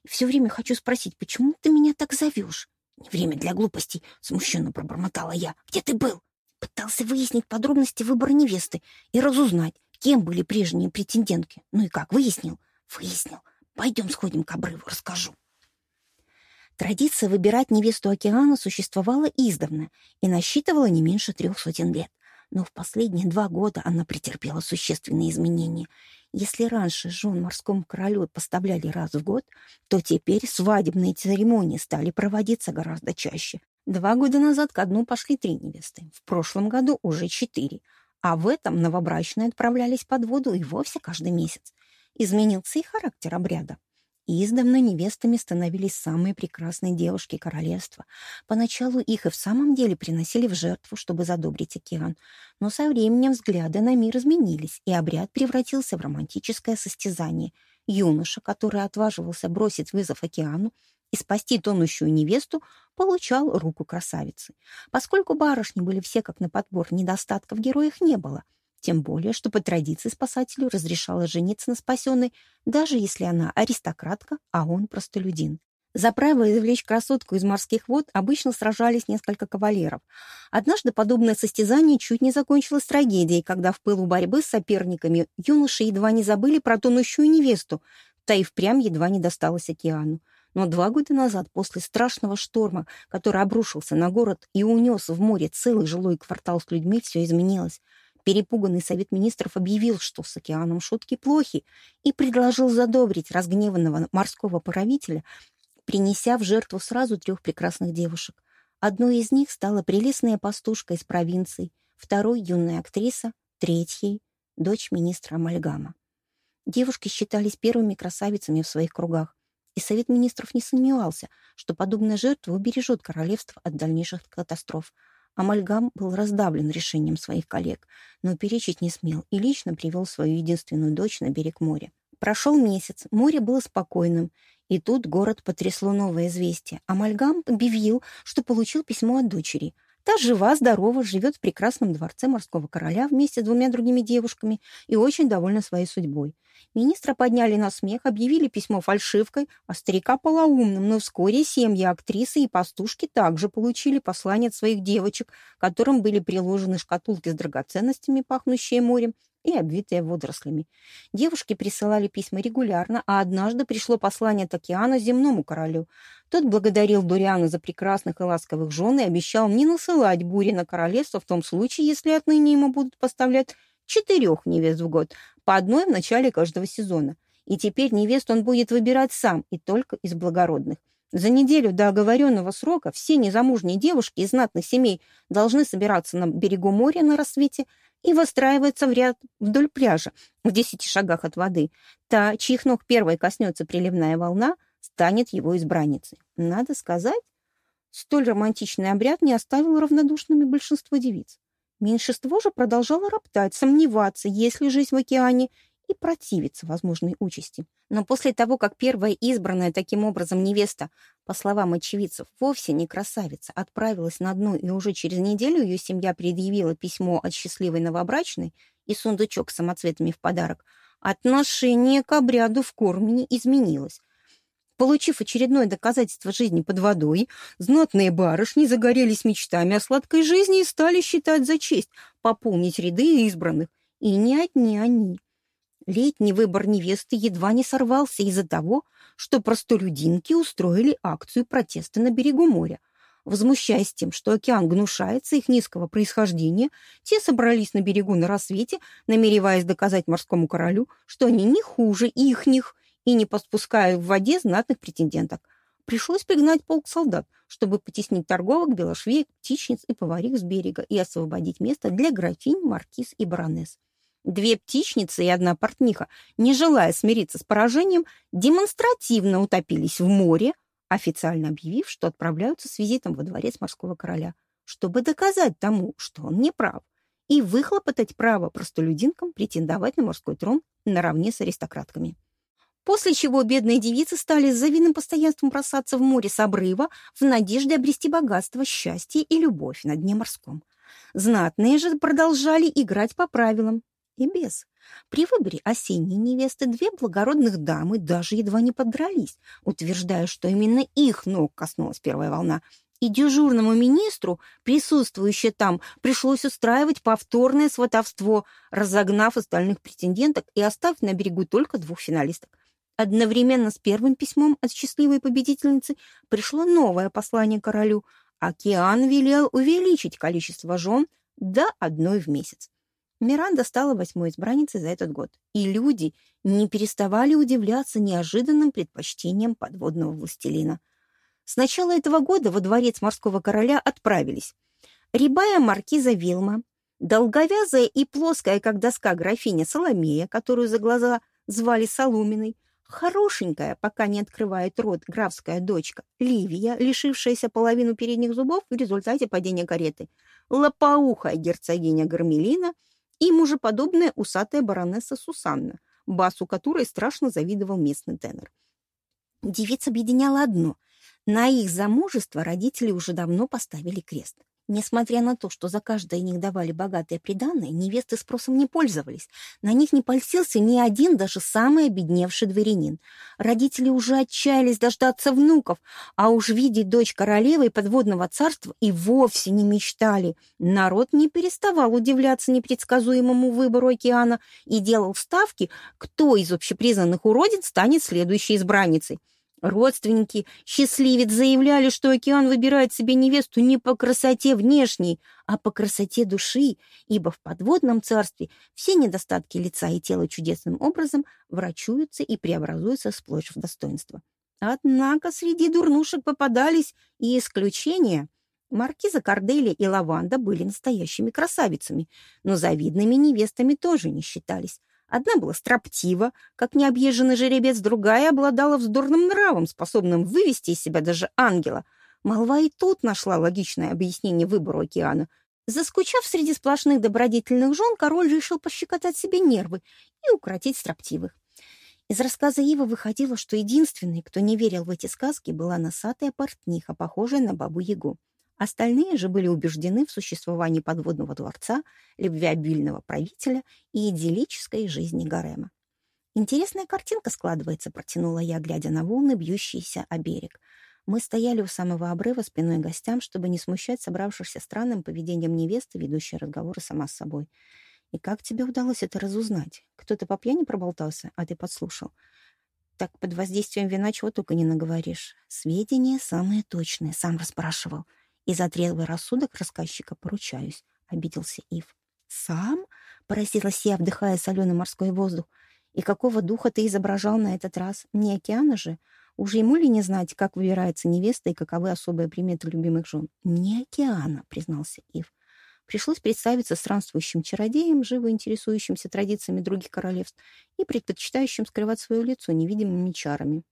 И все время хочу спросить, почему ты меня так зовешь?» «Не время для глупостей!» — смущенно пробормотала я. «Где ты был?» Пытался выяснить подробности выбора невесты и разузнать, кем были прежние претендентки. Ну и как, выяснил? Выяснил. Пойдем сходим к обрыву, расскажу. Традиция выбирать невесту океана существовала издавна и насчитывала не меньше трех сотен лет. Но в последние два года она претерпела существенные изменения. Если раньше жен морскому королю поставляли раз в год, то теперь свадебные церемонии стали проводиться гораздо чаще. Два года назад ко дну пошли три невесты, в прошлом году уже четыре, а в этом новобрачные отправлялись под воду и вовсе каждый месяц. Изменился и характер обряда. Издавна невестами становились самые прекрасные девушки королевства. Поначалу их и в самом деле приносили в жертву, чтобы задобрить океан. Но со временем взгляды на мир изменились, и обряд превратился в романтическое состязание. Юноша, который отваживался бросить вызов океану, и спасти тонущую невесту, получал руку красавицы. Поскольку барышни были все как на подбор, недостатков в героях не было. Тем более, что по традиции спасателю разрешалось жениться на спасенной, даже если она аристократка, а он простолюдин. За право извлечь красотку из морских вод обычно сражались несколько кавалеров. Однажды подобное состязание чуть не закончилось трагедией, когда в пылу борьбы с соперниками юноши едва не забыли про тонущую невесту, та и впрямь едва не досталась океану. Но два года назад, после страшного шторма, который обрушился на город и унес в море целый жилой квартал с людьми, все изменилось. Перепуганный Совет Министров объявил, что с океаном шутки плохи, и предложил задобрить разгневанного морского правителя принеся в жертву сразу трех прекрасных девушек. Одной из них стала прелестная пастушка из провинции, второй — юная актриса, третьей — дочь министра Амальгама. Девушки считались первыми красавицами в своих кругах, и Совет Министров не сомневался, что подобная жертва убережет королевство от дальнейших катастроф. Амальгам был раздавлен решением своих коллег, но перечить не смел и лично привел свою единственную дочь на берег моря. Прошел месяц, море было спокойным, и тут город потрясло новое известие. Амальгам объявил, что получил письмо от дочери. Та жива, здорова, живет в прекрасном дворце морского короля вместе с двумя другими девушками и очень довольна своей судьбой. Министра подняли на смех, объявили письмо фальшивкой, а старика полоумным, но вскоре семьи актрисы и пастушки также получили послание от своих девочек, которым были приложены шкатулки с драгоценностями, пахнущие морем, и обвитые водорослями. Девушки присылали письма регулярно, а однажды пришло послание от океана земному королю. Тот благодарил Дуриана за прекрасных и ласковых жен и обещал не насылать бури на королевство в том случае, если отныне ему будут поставлять четырех невест в год, по одной в начале каждого сезона. И теперь невест он будет выбирать сам и только из благородных. За неделю до оговоренного срока все незамужние девушки из знатных семей должны собираться на берегу моря на рассвете и выстраивается в ряд вдоль пляжа, в десяти шагах от воды. Та, чьих ног первой коснется приливная волна, станет его избранницей. Надо сказать, столь романтичный обряд не оставил равнодушными большинство девиц. Меньшинство же продолжало роптать, сомневаться, есть ли жизнь в океане, и противиться возможной участи. Но после того, как первая избранная таким образом невеста, по словам очевидцев, вовсе не красавица, отправилась на дно, и уже через неделю ее семья предъявила письмо от счастливой новобрачной и сундучок с самоцветами в подарок, отношение к обряду в Кормине изменилось. Получив очередное доказательство жизни под водой, знатные барышни загорелись мечтами о сладкой жизни и стали считать за честь пополнить ряды избранных. И не одни они. Летний выбор невесты едва не сорвался из-за того, что простолюдинки устроили акцию протеста на берегу моря. Возмущаясь тем, что океан гнушается их низкого происхождения, те собрались на берегу на рассвете, намереваясь доказать морскому королю, что они не хуже ихних и не подпускают в воде знатных претенденток. Пришлось пригнать полк солдат, чтобы потеснить торговок, белошвеек, птичниц и поварих с берега и освободить место для графинь, маркиз и баронесс. Две птичницы и одна портниха, не желая смириться с поражением, демонстративно утопились в море, официально объявив, что отправляются с визитом во дворец морского короля, чтобы доказать тому, что он не прав, и выхлопотать право простолюдинкам претендовать на морской трон наравне с аристократками. После чего бедные девицы стали с завидным постоянством бросаться в море с обрыва в надежде обрести богатство, счастье и любовь на дне морском. Знатные же продолжали играть по правилам, и без. При выборе осенней невесты две благородных дамы даже едва не подрались, утверждая, что именно их ног коснулась первая волна, и дежурному министру, присутствующей там, пришлось устраивать повторное сватовство, разогнав остальных претенденток и оставив на берегу только двух финалисток. Одновременно с первым письмом от счастливой победительницы пришло новое послание королю. Океан велел увеличить количество жен до одной в месяц. Миранда стала восьмой избранницей за этот год, и люди не переставали удивляться неожиданным предпочтением подводного властелина. С начала этого года во дворец морского короля отправились рябая маркиза Вилма, долговязая и плоская, как доска графиня Соломея, которую за глаза звали Соломенной, хорошенькая, пока не открывает рот, графская дочка Ливия, лишившаяся половину передних зубов в результате падения кареты, лопоухая герцогиня Гармелина — и мужеподобная усатая баронесса Сусанна, басу которой страшно завидовал местный тенор. Девиц объединяло одно На их замужество родители уже давно поставили крест. Несмотря на то, что за каждое них давали богатые приданное, невесты спросом не пользовались. На них не польстился ни один, даже самый обедневший дворянин. Родители уже отчаялись дождаться внуков, а уж видеть дочь королевы и подводного царства и вовсе не мечтали. Народ не переставал удивляться непредсказуемому выбору океана и делал ставки, кто из общепризнанных уродин станет следующей избранницей. Родственники счастливец заявляли, что океан выбирает себе невесту не по красоте внешней, а по красоте души, ибо в подводном царстве все недостатки лица и тела чудесным образом врачуются и преобразуются сплошь в достоинство. Однако среди дурнушек попадались и исключения. Маркиза Корделия и Лаванда были настоящими красавицами, но завидными невестами тоже не считались. Одна была строптива, как необъезженный жеребец, другая обладала вздорным нравом, способным вывести из себя даже ангела. Молва и тут нашла логичное объяснение выбору океана. Заскучав среди сплошных добродетельных жен, король решил пощекотать себе нервы и укротить строптивых. Из рассказа Ива выходило, что единственной, кто не верил в эти сказки, была носатая портниха, похожая на бабу-ягу. Остальные же были убеждены в существовании подводного дворца, любвеобильного правителя и идиллической жизни гарема. «Интересная картинка складывается», — протянула я, глядя на волны, бьющиеся о берег. Мы стояли у самого обрыва спиной гостям, чтобы не смущать собравшихся странным поведением невесты, ведущей разговоры сама с собой. «И как тебе удалось это разузнать? Кто-то по пьяни проболтался, а ты подслушал?» «Так под воздействием вина чего только не наговоришь. Сведения самые точные, сам расспрашивал». И за трезвый рассудок рассказчика поручаюсь, — обиделся Ив. «Сам?» — поразилась я, вдыхая соленый морской воздух. «И какого духа ты изображал на этот раз? Не океана же? Уже ему ли не знать, как выбирается невеста и каковы особые приметы любимых жен?» «Не океана», — признался Ив. Пришлось представиться странствующим чародеем, живо интересующимся традициями других королевств и предпочитающим скрывать свое лицо невидимыми чарами.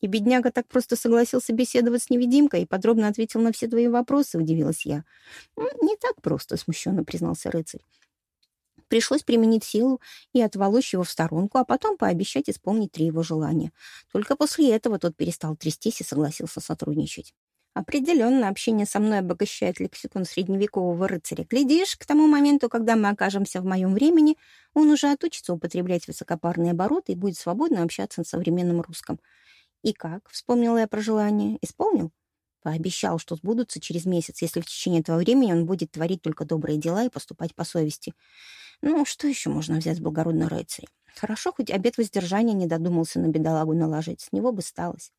И бедняга так просто согласился беседовать с невидимкой и подробно ответил на все твои вопросы, удивилась я. Не так просто, смущенно признался рыцарь. Пришлось применить силу и отволочь его в сторонку, а потом пообещать исполнить три его желания. Только после этого тот перестал трястись и согласился сотрудничать. Определенно, общение со мной обогащает лексикон средневекового рыцаря. Глядишь, к тому моменту, когда мы окажемся в моем времени, он уже отучится употреблять высокопарные обороты и будет свободно общаться на современном русском. «И как?» — вспомнила я про желание. «Исполнил?» Пообещал, что сбудутся через месяц, если в течение этого времени он будет творить только добрые дела и поступать по совести. Ну, что еще можно взять с благородного рыцаря? Хорошо, хоть обед воздержания не додумался на бедолагу наложить, с него бы сталось.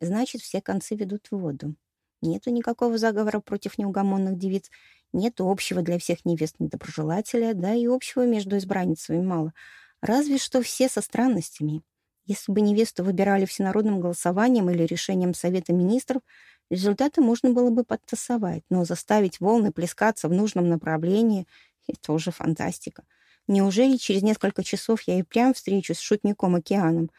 Значит, все концы ведут в воду. Нету никакого заговора против неугомонных девиц, нету общего для всех невест недоброжелателя, да и общего между избранницами мало. Разве что все со странностями. Если бы невесту выбирали всенародным голосованием или решением Совета министров, результаты можно было бы подтасовать, но заставить волны плескаться в нужном направлении — это уже фантастика. Неужели через несколько часов я и прям встречусь с шутником-океаном?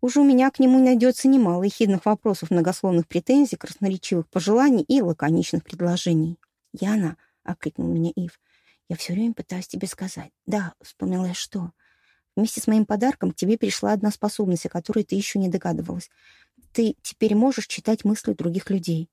Уже у меня к нему найдется немало ехидных вопросов, многословных претензий, красноречивых пожеланий и лаконичных предложений. «Яна», — окликнул меня Ив, — «я все время пытаюсь тебе сказать». «Да», — вспомнила я, что... Вместе с моим подарком к тебе пришла одна способность, о которой ты еще не догадывалась. Ты теперь можешь читать мысли других людей.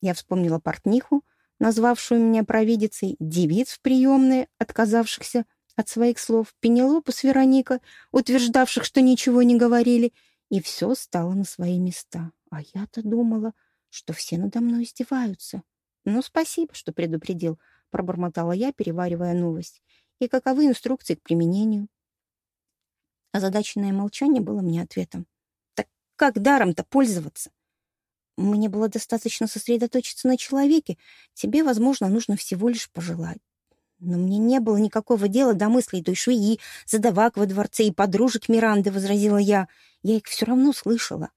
Я вспомнила портниху, назвавшую меня провидицей, девиц в приемной, отказавшихся от своих слов, Пенелопу с Вероника, утверждавших, что ничего не говорили, и все стало на свои места. А я-то думала, что все надо мной издеваются. «Ну, спасибо, что предупредил», — пробормотала я, переваривая новость и каковы инструкции к применению. Озадаченное молчание было мне ответом. Так как даром-то пользоваться? Мне было достаточно сосредоточиться на человеке. Тебе, возможно, нужно всего лишь пожелать. Но мне не было никакого дела до мыслей той швеи, задавак во дворце и подружек Миранды, — возразила я. Я их все равно слышала.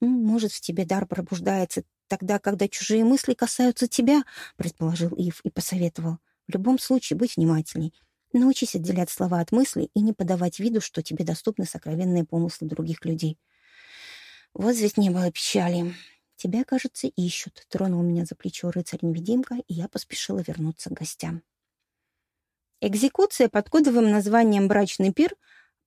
Может, в тебе дар пробуждается тогда, когда чужие мысли касаются тебя, — предположил Ив и посоветовал. В любом случае, будь внимательней. Научись отделять слова от мыслей и не подавать виду, что тебе доступны сокровенные помыслы других людей. Вот здесь не было печали. Тебя, кажется, ищут. Тронул меня за плечо рыцарь-невидимка, и я поспешила вернуться к гостям. Экзекуция под кодовым названием «Брачный пир»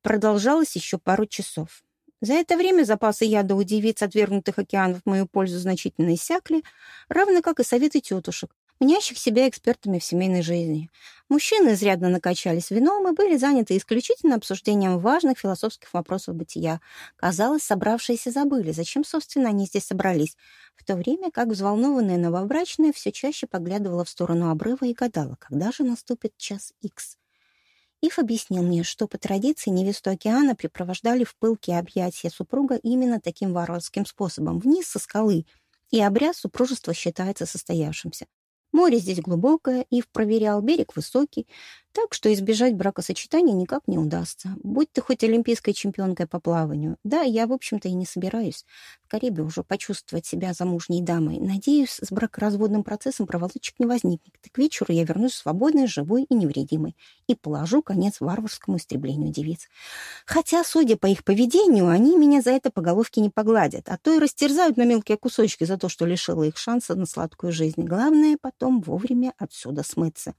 продолжалась еще пару часов. За это время запасы яда у девиц, отвергнутых океанов в мою пользу, значительно иссякли, равно как и советы тетушек, мнящих себя экспертами в семейной жизни. Мужчины изрядно накачались вином и были заняты исключительно обсуждением важных философских вопросов бытия. Казалось, собравшиеся забыли, зачем, собственно, они здесь собрались, в то время как взволнованная новобрачная все чаще поглядывала в сторону обрыва и гадала, когда же наступит час икс. Ив объяснил мне, что по традиции невесту океана припровождали в пылкие объятия супруга именно таким варварским способом, вниз со скалы, и обряд супружества считается состоявшимся. Море здесь глубокое, Ив проверял, берег высокий, так что избежать бракосочетания никак не удастся. Будь ты хоть олимпийской чемпионкой по плаванию. Да, я, в общем-то, и не собираюсь в Карибе уже почувствовать себя замужней дамой. Надеюсь, с бракоразводным процессом проволочек не возникнет. К вечеру я вернусь свободной, живой и невредимой и положу конец варварскому истреблению девиц. Хотя, судя по их поведению, они меня за это по головке не погладят, а то и растерзают на мелкие кусочки за то, что лишила их шанса на сладкую жизнь. Главное потом вовремя отсюда смыться.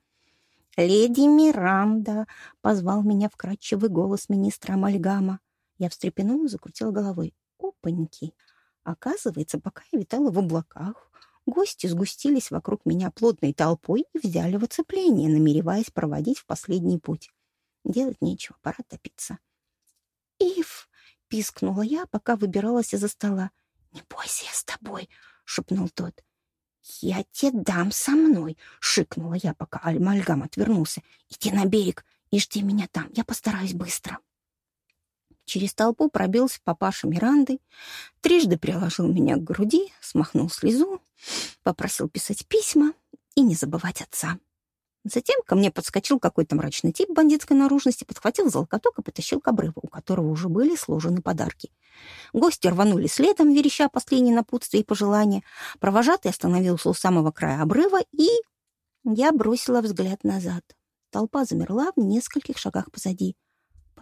«Леди Миранда!» — позвал меня вкрадчивый голос министра Амальгама. Я встрепенула, закрутила головой. «Опаньки!» Оказывается, пока я витала в облаках, гости сгустились вокруг меня плотной толпой и взяли в оцепление, намереваясь проводить в последний путь. Делать нечего, пора топиться. «Ив!» — пискнула я, пока выбиралась из-за стола. «Не бойся, я с тобой!» — шепнул тот. «Я тебе дам со мной!» — шикнула я, пока Альмальгам отвернулся. «Иди на берег и жди меня там. Я постараюсь быстро». Через толпу пробился папаша Миранды, трижды приложил меня к груди, смахнул слезу, попросил писать письма и не забывать отца. Затем ко мне подскочил какой-то мрачный тип бандитской наружности, подхватил золоток и потащил к обрыву, у которого уже были сложены подарки. Гости рванули следом, вереща последние напутствия и пожелания. Провожатый остановился у самого края обрыва, и я бросила взгляд назад. Толпа замерла в нескольких шагах позади.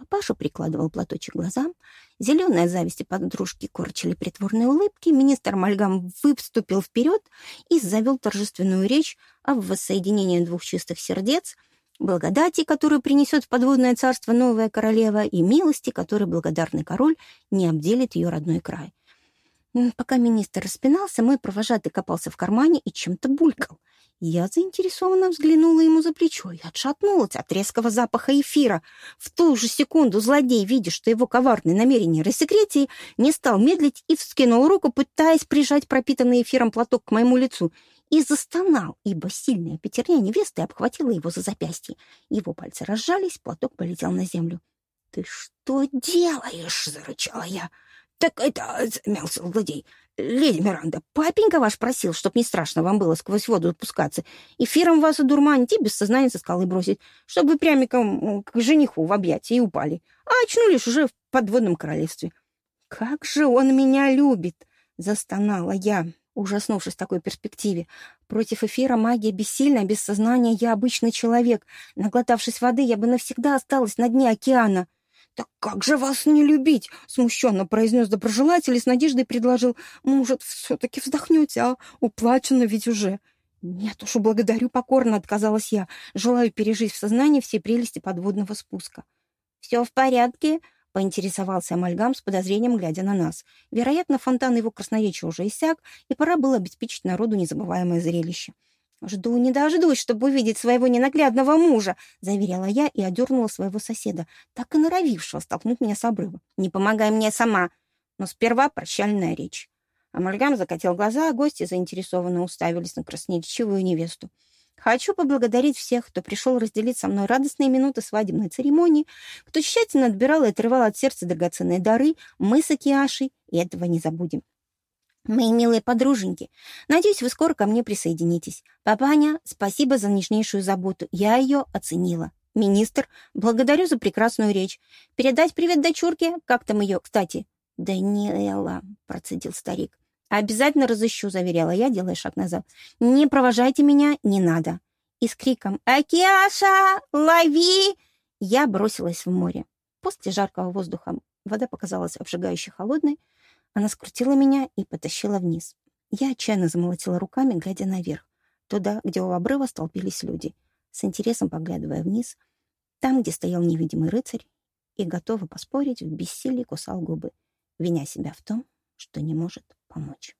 Папаша прикладывал платочек к глазам. Зеленые зависти подружки корчили притворные улыбки. Министр Мальгам выступил вперед и завел торжественную речь о воссоединении двух чистых сердец, благодати, которую принесет в подводное царство новая королева, и милости, которой благодарный король не обделит ее родной край. Пока министр распинался, мой провожатый копался в кармане и чем-то булькал — я заинтересованно взглянула ему за плечо и отшатнулась от резкого запаха эфира. В ту же секунду злодей, видя, что его коварные намерения рассекретили, не стал медлить и вскинул руку, пытаясь прижать пропитанный эфиром платок к моему лицу, и застонал, ибо сильная пятерня невесты обхватила его за запястье. Его пальцы разжались, платок полетел на землю. «Ты что делаешь?» — зарычала я. «Так это...» — замялся злодей. «Леди Миранда, папенька ваш просил, чтоб не страшно вам было сквозь воду отпускаться, эфиром вас одурманить и без сознания со скалы бросить, чтобы вы прямиком к жениху в объятия и упали, а очнулись уже в подводном королевстве». «Как же он меня любит!» — застонала я, ужаснувшись такой перспективе. Против эфира магия бессильна, без сознания я обычный человек. Наглотавшись воды, я бы навсегда осталась на дне океана. «Так как же вас не любить?» — смущенно произнес доброжелатель и с надеждой предложил. «Может, все-таки вздохнете, а? Уплачено ведь уже». «Нет уж, благодарю покорно», — отказалась я. «Желаю пережить в сознании все прелести подводного спуска». «Все в порядке?» — поинтересовался Амальгам с подозрением, глядя на нас. Вероятно, фонтан его красноречия уже иссяк, и пора было обеспечить народу незабываемое зрелище. «Жду не дождусь, чтобы увидеть своего ненаглядного мужа», — заверяла я и одернула своего соседа, так и норовившего столкнуть меня с обрыва. «Не помогай мне сама!» Но сперва прощальная речь. Амальгам закатил глаза, а гости заинтересованно уставились на красноречивую невесту. Хочу поблагодарить всех, кто пришел разделить со мной радостные минуты свадебной церемонии, кто тщательно отбирал и отрывал от сердца драгоценные дары. Мы с Акиашей и этого не забудем. Мои милые подруженьки, надеюсь, вы скоро ко мне присоединитесь. Папаня, спасибо за нежнейшую заботу. Я ее оценила. Министр, благодарю за прекрасную речь. Передать привет дочурке? Как там ее, кстати? Даниэла, процедил старик. Обязательно разыщу, заверяла я, делая шаг назад. Не провожайте меня, не надо. И с криком «Акиаша, лови!» я бросилась в море. После жаркого воздуха вода показалась обжигающе холодной, она скрутила меня и потащила вниз. Я отчаянно замолотила руками, глядя наверх, туда, где у обрыва столпились люди, с интересом поглядывая вниз, там, где стоял невидимый рыцарь, и, готова поспорить, в бессилии кусал губы. виня себя в том, что не может помочь.